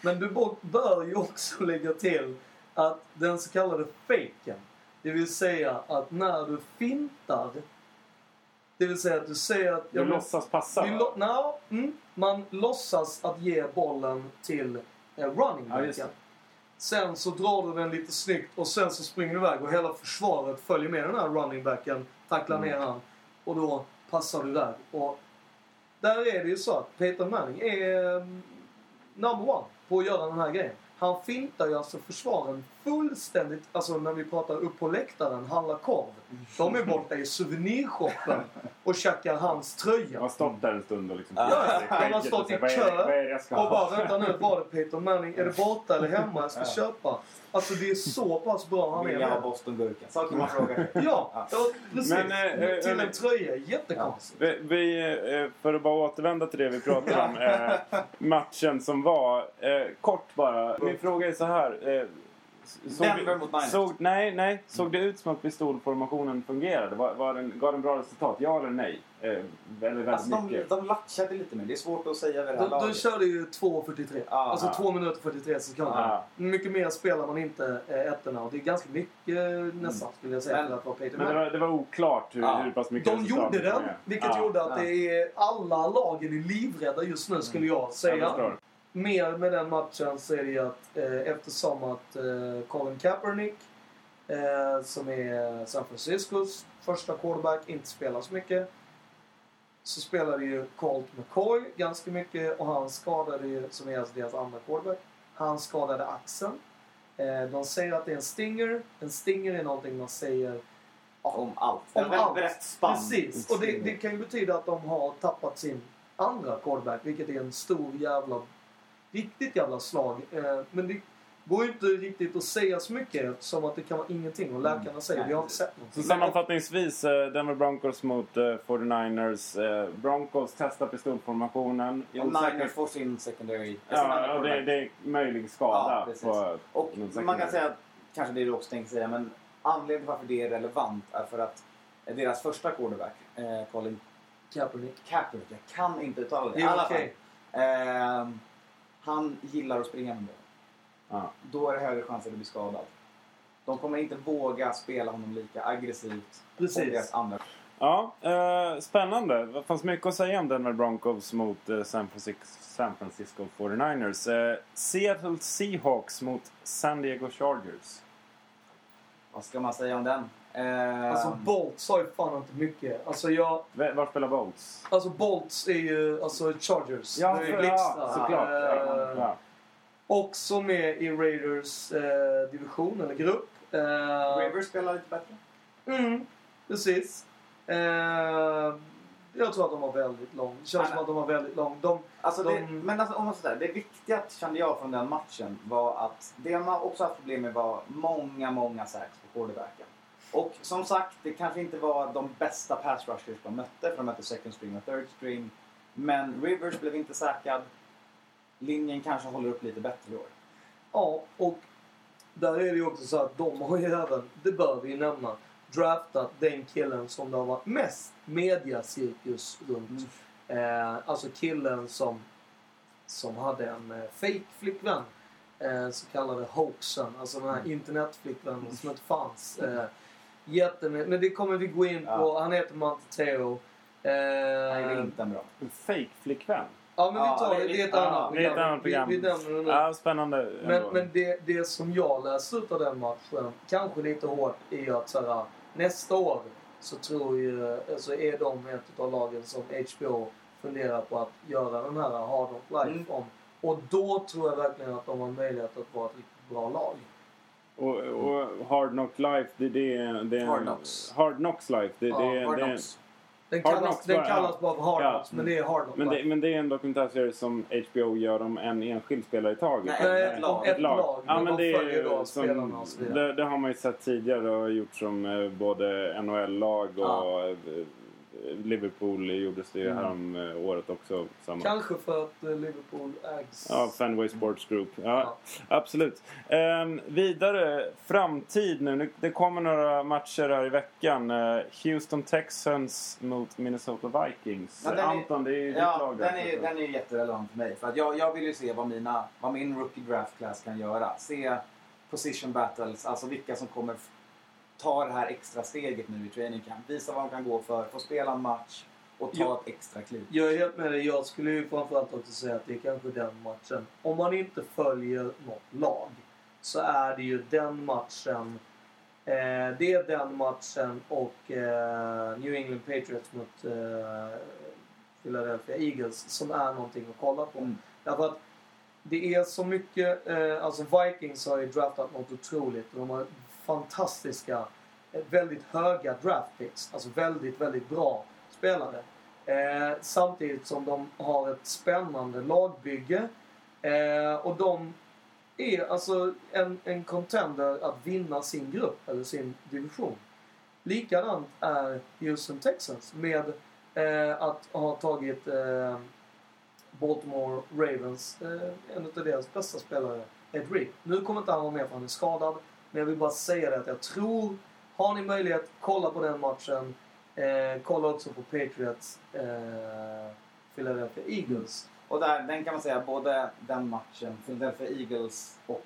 men du bör ju också lägga till att den så kallade faken, det vill säga att när du fintar, det vill säga att du säger att... Du låtsas passa. Vi lo- no, mm, man låtsas att ge bollen till eh, running Ja, backen. det. Sen så drar du den lite snyggt och sen så springer du iväg och hela försvaret följer med den här running backen, tacklar Mm. ner han och då passar du iväg. Och där är det ju så att Peter Manning är mm, number one på att göra den här grejen. Han fintar ju alltså försvaren fullständigt, alltså när vi pratar upp på läktaren, handlar korv. De är borta i souvenirshoppen och tjackar hans tröja. Jag har stått där en stund och liksom... Ja, ja, de har stått i Vad är det- kö Och bara vänta nu, var det Peter Manning? Är det borta eller hemma jag ska köpa? Alltså det är så pass bra han är Vill jag ha med. Boston-gurken? Så kan man fråga. Ja, ja precis. Men, eh, Till eh, en tröja. Jättekonstigt. Vi, vi, eh, för att bara återvända till det vi pratade om. Eh, matchen som var. Eh, kort bara. Min fråga är så här. Eh, såg Denver det- mot Niners. Såg, nej, nej. Såg det ut som att pistolformationen fungerade? Var, var den, gav den bra resultat? Ja eller nej? Eh, väldigt Alltså, de, mycket. de latchade lite mer. Det är svårt att säga över det här De, de körde ju 2.43. Ja. alltså 2 minuter 43 sekunder. Ja. Mycket mer spelar man inte eh, ettorna och det är ganska mycket nästan skulle jag säga Men- att vara Peter Men det var, det var oklart hur, Ja. hur pass mycket De gjorde det den, vilket Ja. gjorde att Ja. det är alla lagen är livrädda just nu skulle jag Jag säga. förstår. Mer med den matchen så är det ju att eh, eftersom att eh, Colin Kaepernick eh, som är San Franciscos första quarterback inte spelar så mycket så spelade ju Colt McCoy ganska mycket och han skadade ju, som är alltså deras andra quarterback, han skadade axeln. Eh, de säger att det är en stinger. En stinger är någonting man säger Om allt. om allt. brett spann. Precis. Och det, det kan ju betyda att de har tappat sin andra quarterback, vilket är en stor jävla... Riktigt jävla slag. Eh, men det går ju inte riktigt att säga så mycket som att det kan vara ingenting. Och läkarna säger Nej, vi har inte sett Så någonting. sammanfattningsvis, eh, Denver Broncos mot eh, 49ers. Eh, Broncos testar pistolformationen. Och Niners får sin secondary. Ja, ja det, det är möjlig skada. Ja, på, Och man kan säga, kanske det du också tänkte säga, men anledningen till varför det är relevant är för att deras första quarterback, eh, Colin Kaepernick. Kaepernick, jag kan inte uttala det. Det I alla fall. Ehm, han gillar att springa med bollen. ja. Då är det högre chans att du blir skadad. De kommer inte våga spela honom lika aggressivt. Precis. Andra. Ja, eh, spännande. Det fanns mycket att säga om Denver Broncos mot eh, San, Francisco, San Francisco 49ers. Eh, Seattle Seahawks mot San Diego Chargers. Vad ska man säga om den? Ehm, Alltså Bolts har ju fan inte mycket. Alltså jag... Var spelar Bolts? Alltså Bolts är ju alltså Chargers. Ja, Det är ja såklart. Ja, Eh, ja. Också med i Raiders eh, division eller grupp. Eh, Rivers spelar lite bättre. Mm, precis. Eh, jag tror att de var väldigt lång. Det känns Nej, som att de var väldigt lång. De, Alltså De- det, men alltså, om man säger det viktiga kände jag från den matchen var att det man också haft problem med var många, många sacks på quarterbacken. Och som sagt, det kanske inte var de bästa pass rushers de mötte, för de mötte second string och third string. Men Rivers blev inte säkrad. Linjen kanske håller upp lite bättre i år. Ja, och där är det ju också så att de har ju även, det bör vi ju nämna, draftat den killen som det har varit mest mediacirkus runt. Eh, alltså killen som, som hade en eh, fake flickvän. Eh, så kallade hoaxen. Alltså den här internetflickvännen som inte fanns. Eh, jättemycket. Men det kommer vi gå in på. Ja. Han heter gjorde Eh, inte en bra. En fake-flickvän. ja men vi tar det. det- Det är ett ja, annat Det är ett annat program. Vi, vi nämner det nu. Ja, spännande. Men, men det, det som jag läste ut av den matchen, kanske lite hårt, är att så här, nästa år så tror ju, så är de ett av lagen som HBO funderar på att göra den här Hard Knock Life Mm. om. Och då tror jag verkligen att de har möjlighet att vara ett riktigt bra lag. Och, och Hard Knock Life, det, det, det är en... Hard Knocks. Hard Knocks Life. Det, Ja, det, Hard det, Knocks. Den Hard kallas, Knocks den bara, kallas bara för Hard Ja. Knocks, men det är Hard Knock men, det, men det är en dokumentärserie som HBO gör om en enskild spelare i taget. Nej, Nej, ett lag. ett lag. Ja, men de det, följer är då ju spelarna som, det, det har man ju sett tidigare och gjort som eh, både NHL-lag och Ja. Liverpool gjordes det ju Mm. härom eh, året också. Samma. Kanske för att eh, Liverpool ägs... Ja, Fenway Sports Group. Ja, Ja. Absolut. Ehm, vidare, framtid nu. Det kommer några matcher här i veckan. Eh, Houston Texans mot Minnesota Vikings. Ja, den är- Anton, det är ju ditt Ja, lag. den är, den är ju jätterelevant för mig. För att jag, jag vill ju se vad, mina, vad min rookie draft class kan göra. Se position battles, alltså vilka som kommer ta det här extra steget nu i training camp. Visa vad de kan gå för, få spela en match och ta Jo. ett extra kliv. Jag är helt med dig. Jag skulle ju framförallt också säga att det är kanske den matchen. Om man inte följer något lag så är det ju den matchen. Eh, det är den matchen och eh, New England Patriots mot eh, Philadelphia Eagles som är någonting att kolla på. Mm. Därför att det är så mycket, eh, alltså Vikings har ju draftat något otroligt. De har fantastiska, eh, väldigt höga draft picks. Alltså väldigt, väldigt bra spelare. Eh, samtidigt som de har ett spännande lagbygge. Eh, och de är alltså en, en contender att vinna sin grupp eller sin division. Likadant är Houston Texans med eh, att ha tagit eh, Baltimore Ravens, eh, en av deras bästa spelare, Ed Reed. Nu kommer inte han vara med för han är skadad. Men jag vill bara säga det att jag tror, har ni möjlighet, kolla på den matchen. Eh, kolla också på Patriots, eh, Philadelphia Eagles. Och där, den kan man säga, både den matchen, Philadelphia Eagles och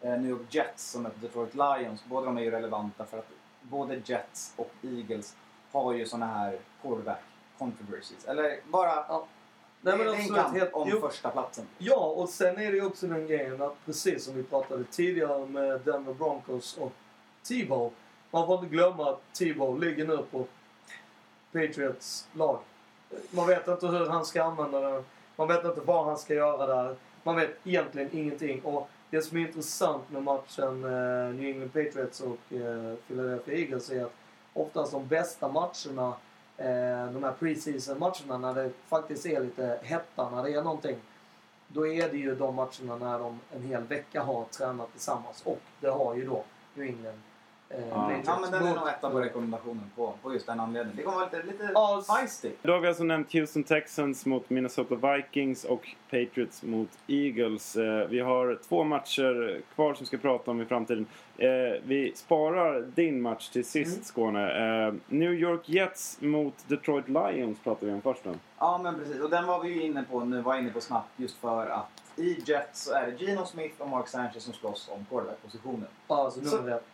eh, New York Jets som möter Detroit Lions, båda de är ju relevanta för att både Jets och Eagles har ju såna här quarterback controversies. Eller bara... Ja. Nej, men det är en absolut, kamp helt- om jo. första platsen. Ja, och sen är det ju också den grejen att precis som vi pratade tidigare med Denver Broncos och Tebow. Man får inte glömma att Tebow ligger nu på Patriots lag. Man vet inte hur han ska använda den. Man vet inte vad han ska göra där. Man vet egentligen ingenting. Och det som är intressant med matchen eh, New England Patriots och eh, Philadelphia Eagles är att oftast de bästa matcherna, Eh, de här preseason matcherna när det faktiskt är lite hetta, när det är någonting. Då är det ju de matcherna när de en hel vecka har tränat tillsammans. Och det har ju då New England eh, Ja. Ja, men den är nog etta på rekommendationen på, på just den anledningen. Det kommer vara lite, lite Ja, feisty. Då har vi alltså nämnt Houston Texans mot Minnesota Vikings och Patriots mot Eagles. Eh, vi har två matcher kvar som vi ska prata om i framtiden. Eh, vi sparar din match till sist, Mm. Skåne. Eh, New York Jets mot Detroit Lions pratar vi om först då. Ja, men precis. Och den var vi ju inne på nu, var inne på snabbt just för att i Jets så är det Gino Smith och Mark Sanchez som slåss om quarterback-positionen. Ja, så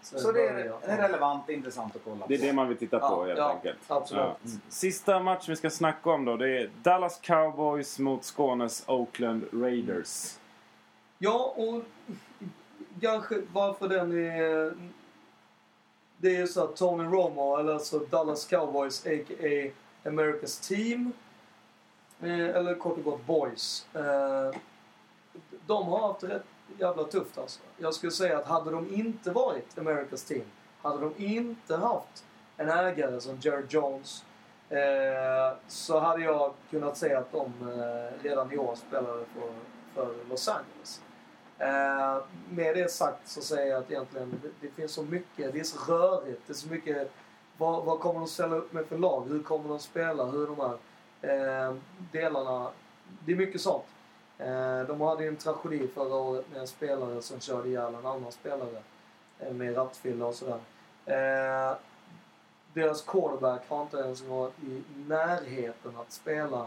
Så-. Så det är, börjar det är relevant och intressant att kolla Det är på. det man vill titta på Ja, helt ja, enkelt. absolut. Sista matchen vi ska snacka om då, det är Dallas Cowboys mot Skånes Oakland Raiders. Ja, och kanske varför den är... Det är ju så att Tony Romo, eller alltså Dallas Cowboys, a.k.a. America's Team. Eh, eller kort och gott Boys. De har haft det rätt jävla tufft alltså. Jag skulle säga att hade de inte varit America's Team, hade de inte haft en ägare som Jared Jones, eh, så hade jag kunnat säga att de eh, redan i år spelade för, för Los Angeles. Eh, med det sagt så säger jag att egentligen det, det finns så mycket, det är så rörigt, det är så mycket vad, vad kommer de ställa upp med för lag? Hur kommer de spela? Hur de här? eh, delarna. Det är mycket sånt. Eh, de hade ju en tragedi förra året med en spelare som körde ihjäl en annan spelare eh, med rattfylla och sådär. Eh, deras quarterback har inte ens varit i närheten att spela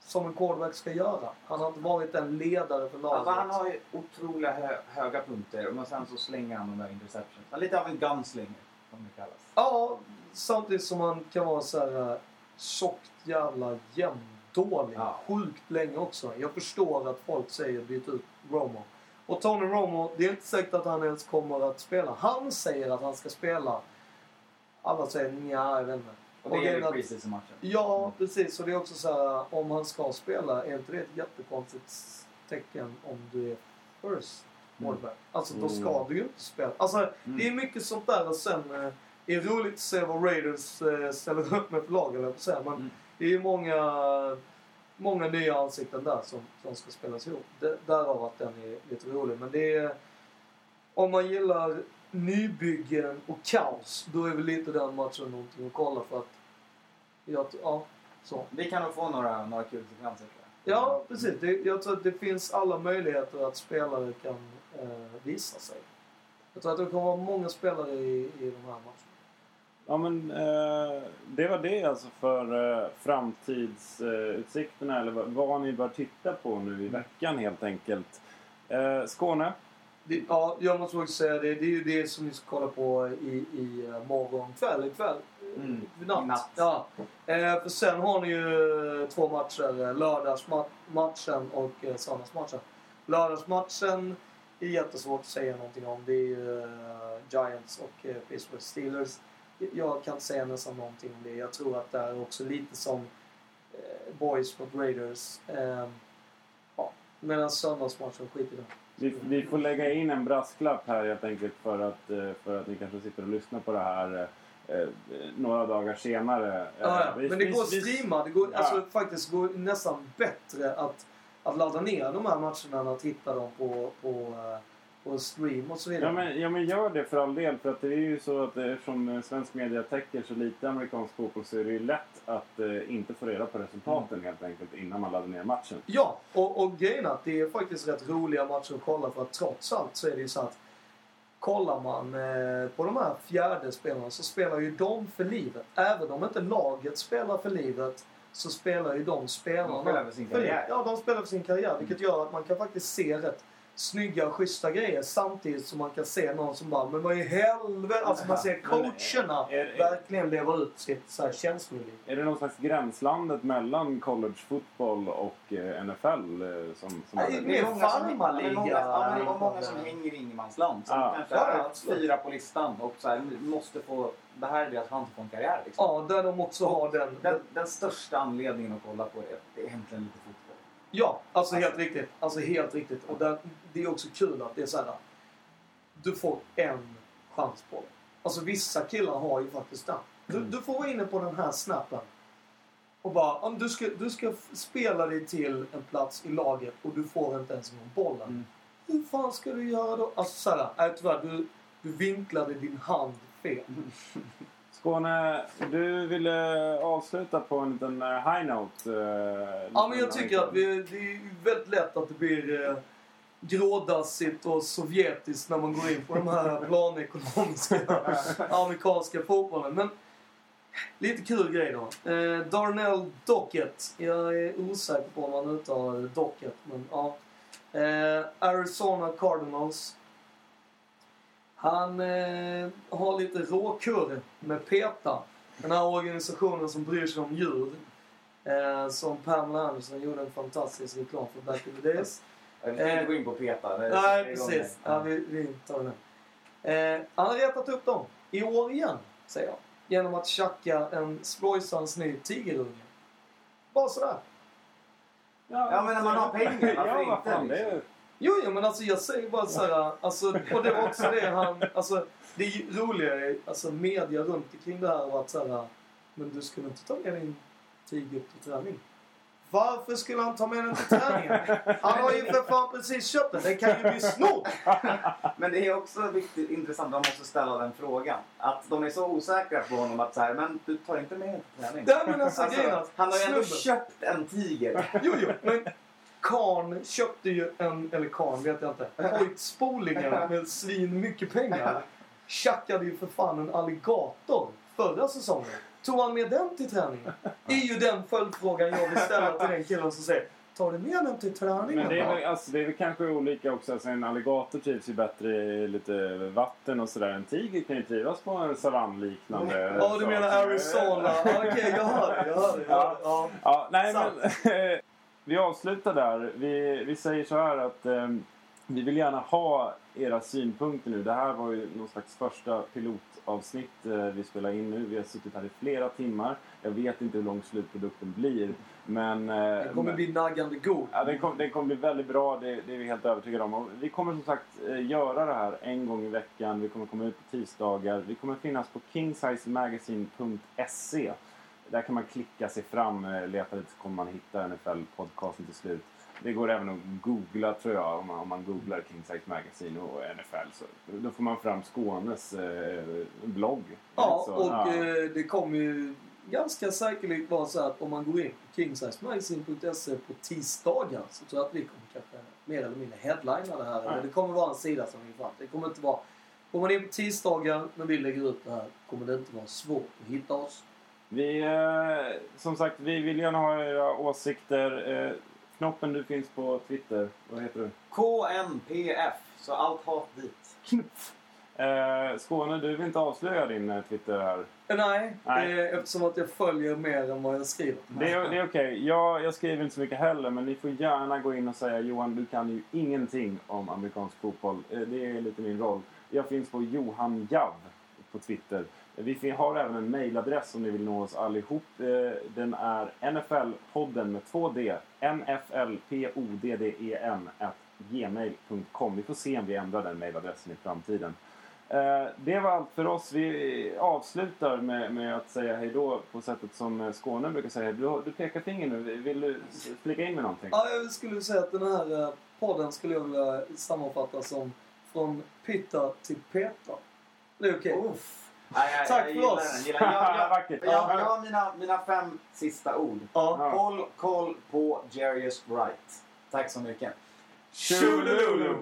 som en quarterback ska göra. Han har inte varit en ledare för laget. Alltså, han har ju otroliga hö höga punkter men sen så slänger han de där interceptions. Han är lite av en gunslinger som det kallas. Ja, samtidigt som han kan vara så här tjockt jävla jämndålig. Ja. Sjukt länge också. Jag förstår att folk säger byt ut Romo. Och Tony Romo, det är inte säkert att han ens kommer att spela. Han säger att han ska spela. Alla säger nja, jag vet inte. Och det är att- preseason-matchen. Ja, precis. Och det är också så här, om han ska spela, är inte det ett jättekonstigt tecken om du är first quarterback? Alltså, då ska Mm. du ju inte spela. Alltså, det är mycket sånt där och sen eh, det är roligt att se vad Raiders eh, ställer upp med för lag, eller på. Men Mm. Det är ju många, många nya ansikten där som, som ska spelas ihop. Därav att den är lite rolig. Men det är... Om man gillar nybyggen och kaos, då är väl lite den matchen någonting att kolla för att... Jag, ja, så. Vi kan nog få några, några kul sekvenser tror jag. Ja, precis. Det, jag tror att det finns alla möjligheter att spelare kan eh, visa sig. Jag tror att det kommer vara många spelare i, i de här matcherna. Ja men eh, det var det alltså för eh, framtidsutsikterna eller vad, vad ni bör titta på nu i veckan helt enkelt. Eh, Skåne? Det, ja, jag måste också säga det. Det är ju det som ni ska kolla på i, i eh, morgon kväll, ikväll. Mm, I natt. i natt. Ja. Eh, för sen har ni ju eh, två matcher. eh, Lördagsmatchen och eh, söndagsmatchen. Lördagsmatchen är jättesvårt att säga någonting om. Det är ju eh, Giants och eh, Pittsburgh Steelers. Jag kan inte säga nästan någonting om det. Jag tror att det är också lite som eh, Boys mot Raiders. Eh, ja. Medan söndagsmatchen, skit i den. Vi, vi får lägga in en brasklapp här helt enkelt för att, eh, för att ni kanske sitter och lyssnar på det här eh, eh, några dagar senare. Eh, Ja, ja. vi- Men det vi- går att streama. Det går Ja. alltså, faktiskt går nästan bättre att, att ladda ner de här matcherna än att hitta dem på, på, eh, på stream och så vidare. Ja men, ja men gör det för all del. För att det är ju så att eftersom eh, svensk media täcker så lite amerikansk fotboll så är det ju lätt att eh, inte få reda på resultaten helt enkelt innan man laddar ner matchen. Ja, och, och grejen att det är faktiskt rätt roliga matcher att kolla för att trots allt så är det ju så att kollar man eh, på de här fjärde spelarna så spelar ju de för livet. Även om inte laget spelar för livet så spelar ju de spelarna De spelar för sin karriär. Ja, de spelar för sin karriär. Vilket gör att man kan faktiskt se rätt snygga, schyssta grejer samtidigt som man kan se någon som bara Men vad i helvete? Alltså man ser coacherna är- är- verkligen leva ut sitt så här känsloliv. Är det någon slags gränslandet mellan collegefotboll och eh, NFL? eh, Som, som Nej, är- det är många som- farmarliga ja, det var många som hänger i ingenmansland. Som Ja. kanske Ja, är absolut. fyra på listan och så här, måste få... Det här är deras chans att få en karriär liksom. Ja, där de också har den, Den, den största anledningen att kolla på det, det är egentligen lite fotboll. Ja, alltså helt riktigt. Alltså helt riktigt. Och där, det är också kul att det är så här. Du får en chans på det. Alltså vissa killar har ju faktiskt den. Du, du får vara inne på den här snappen. Och bara, om du ska, du ska spela dig till en plats i laget och du får inte ens någon bollen. Mm. Hur fan ska du göra då? Alltså såhär, nej tyvärr, du, du vinklade din hand fel. Skåne, du ville avsluta på en liten eh, high note. eh, Ja, men jag tycker att vi, det är väldigt lätt att det blir eh, grådassigt och sovjetiskt när man går in på de här planekonomiska amerikanska fotbollen. Men lite kul grej då. Eh, Darnell Dockett. Jag är osäker på om man uttalar det Dockett, men ja. Eh, Arizona Cardinals. Han eh, har lite råkurr med PETA. Den här organisationen som bryr sig om djur. Eh, som Pamela Anderson gjorde en fantastisk reklam för back in the days. Jag ska inte gå in på PETA. det Nej, precis. Ja, vi, vi tar den. Eh, han har retat upp dem. I år igen, säger jag. Genom att tjacka en splojsans ny tigerunge. Bara sådär. Ja, men när man har pengar, varför ja, inte, fan, det liksom? Är, Jo, jo, men alltså jag säger bara såhär, alltså, och det var också det han, alltså det är ju roligare, alltså media runt omkring det här var att såhär, men du skulle inte ta med din tiger till träning? Varför skulle han ta med den till träningen? Han har ju för fan precis köpt den. Den kan ju bli snodd! Men det är också viktigt, intressant, man måste ställa den frågan. Att de är så osäkra på honom att så här, men du tar inte med den till träning. Nej men alltså, är att han har ju ändå köpt en tiger. Jo, jo, men Kahn köpte ju en, eller Kahn vet jag inte, Hoyt-spolingen med svin mycket pengar. Tjackade ju för fan en alligator förra säsongen. Tog han med den till träningen? Det är ju den följdfrågan jag vill ställa till den killen som säger Tar du med den till träningen? Men det är, va?" väl, alltså, det är väl kanske olika också. Alltså, en alligator trivs ju bättre i lite vatten och sådär. En tiger kan ju trivas på en savannliknande Ja, du sak. menar Arizona. Ja, Okej, jag hör det. Jag hör det. Jag hör det. Ja. Ja, nej Sant. men vi avslutar där. Vi, vi säger så här att eh, vi vill gärna ha era synpunkter nu. Det här var ju någon slags första pilotavsnitt eh, vi spelar in nu. Vi har suttit här i flera timmar. Jag vet inte hur lång slutprodukten blir. Men... eh, Den kommer men- bli naggande god. Ja, den, kom, den kommer bli väldigt bra, det, det är vi helt övertygade om. Och vi kommer som sagt eh, göra det här en gång i veckan. Vi kommer komma ut på tisdagar. Vi kommer finnas på kingsizemagazine.se. Där kan man klicka sig fram, eh, leta lite så kommer man hitta NFL-podcasten till slut. Det går även att googla tror jag, om man, om man googlar King Size Magazine och NFL. Så, då får man fram Skånes eh, blogg. Ja, Så, och ja. eh, det kommer ju ganska säkerligen vara så att om man går in på kingsizemagazine.se på tisdagar så tror jag att vi kommer kanske mer eller mindre headlina det här. Eller det kommer vara en sida som ligger fram. Det kommer inte vara... Går man in på tisdagar när vi lägger ut det här kommer det inte vara svårt att hitta oss. Vi, eh, som sagt, vi vill gärna ha era åsikter. Eh, Knoppen, du finns på Twitter. Vad heter du? KNPF. Så allt hat dit. Eh, Skåne, du vill inte avslöja din eh, Twitter här. Eh, Nej, Nej. Eh, eftersom att jag följer mer än vad jag skriver. Det är, det är okej. Jag, jag skriver inte så mycket heller, men ni får gärna gå in och säga Johan, du kan ju ingenting om amerikansk fotboll. Eh, det är lite min roll. Jag finns på Johan Jav på Twitter. Vi har även en mailadress om ni vill nå oss allihop. Eh, Den är nflpodden med två d. nflpodden at gmail.com. Vi får se om vi ändrar den mailadressen i framtiden. Eh, Det var allt för oss. Vi avslutar med, med att säga hej då på sättet som eh, Skåne brukar säga. Du, du pekar finger nu. Vill du flika in med någonting? Ja, jag skulle säga att den här podden skulle jag vilja sammanfatta som från pitta till peta. Det är okej. Uff. Nej, Tack jag för oss. den. Jag, jag, Vackert. jag, jag har mina, mina fem sista ord. Ja. Håll koll på Jarius Wright. Tack så mycket. Tjolululu!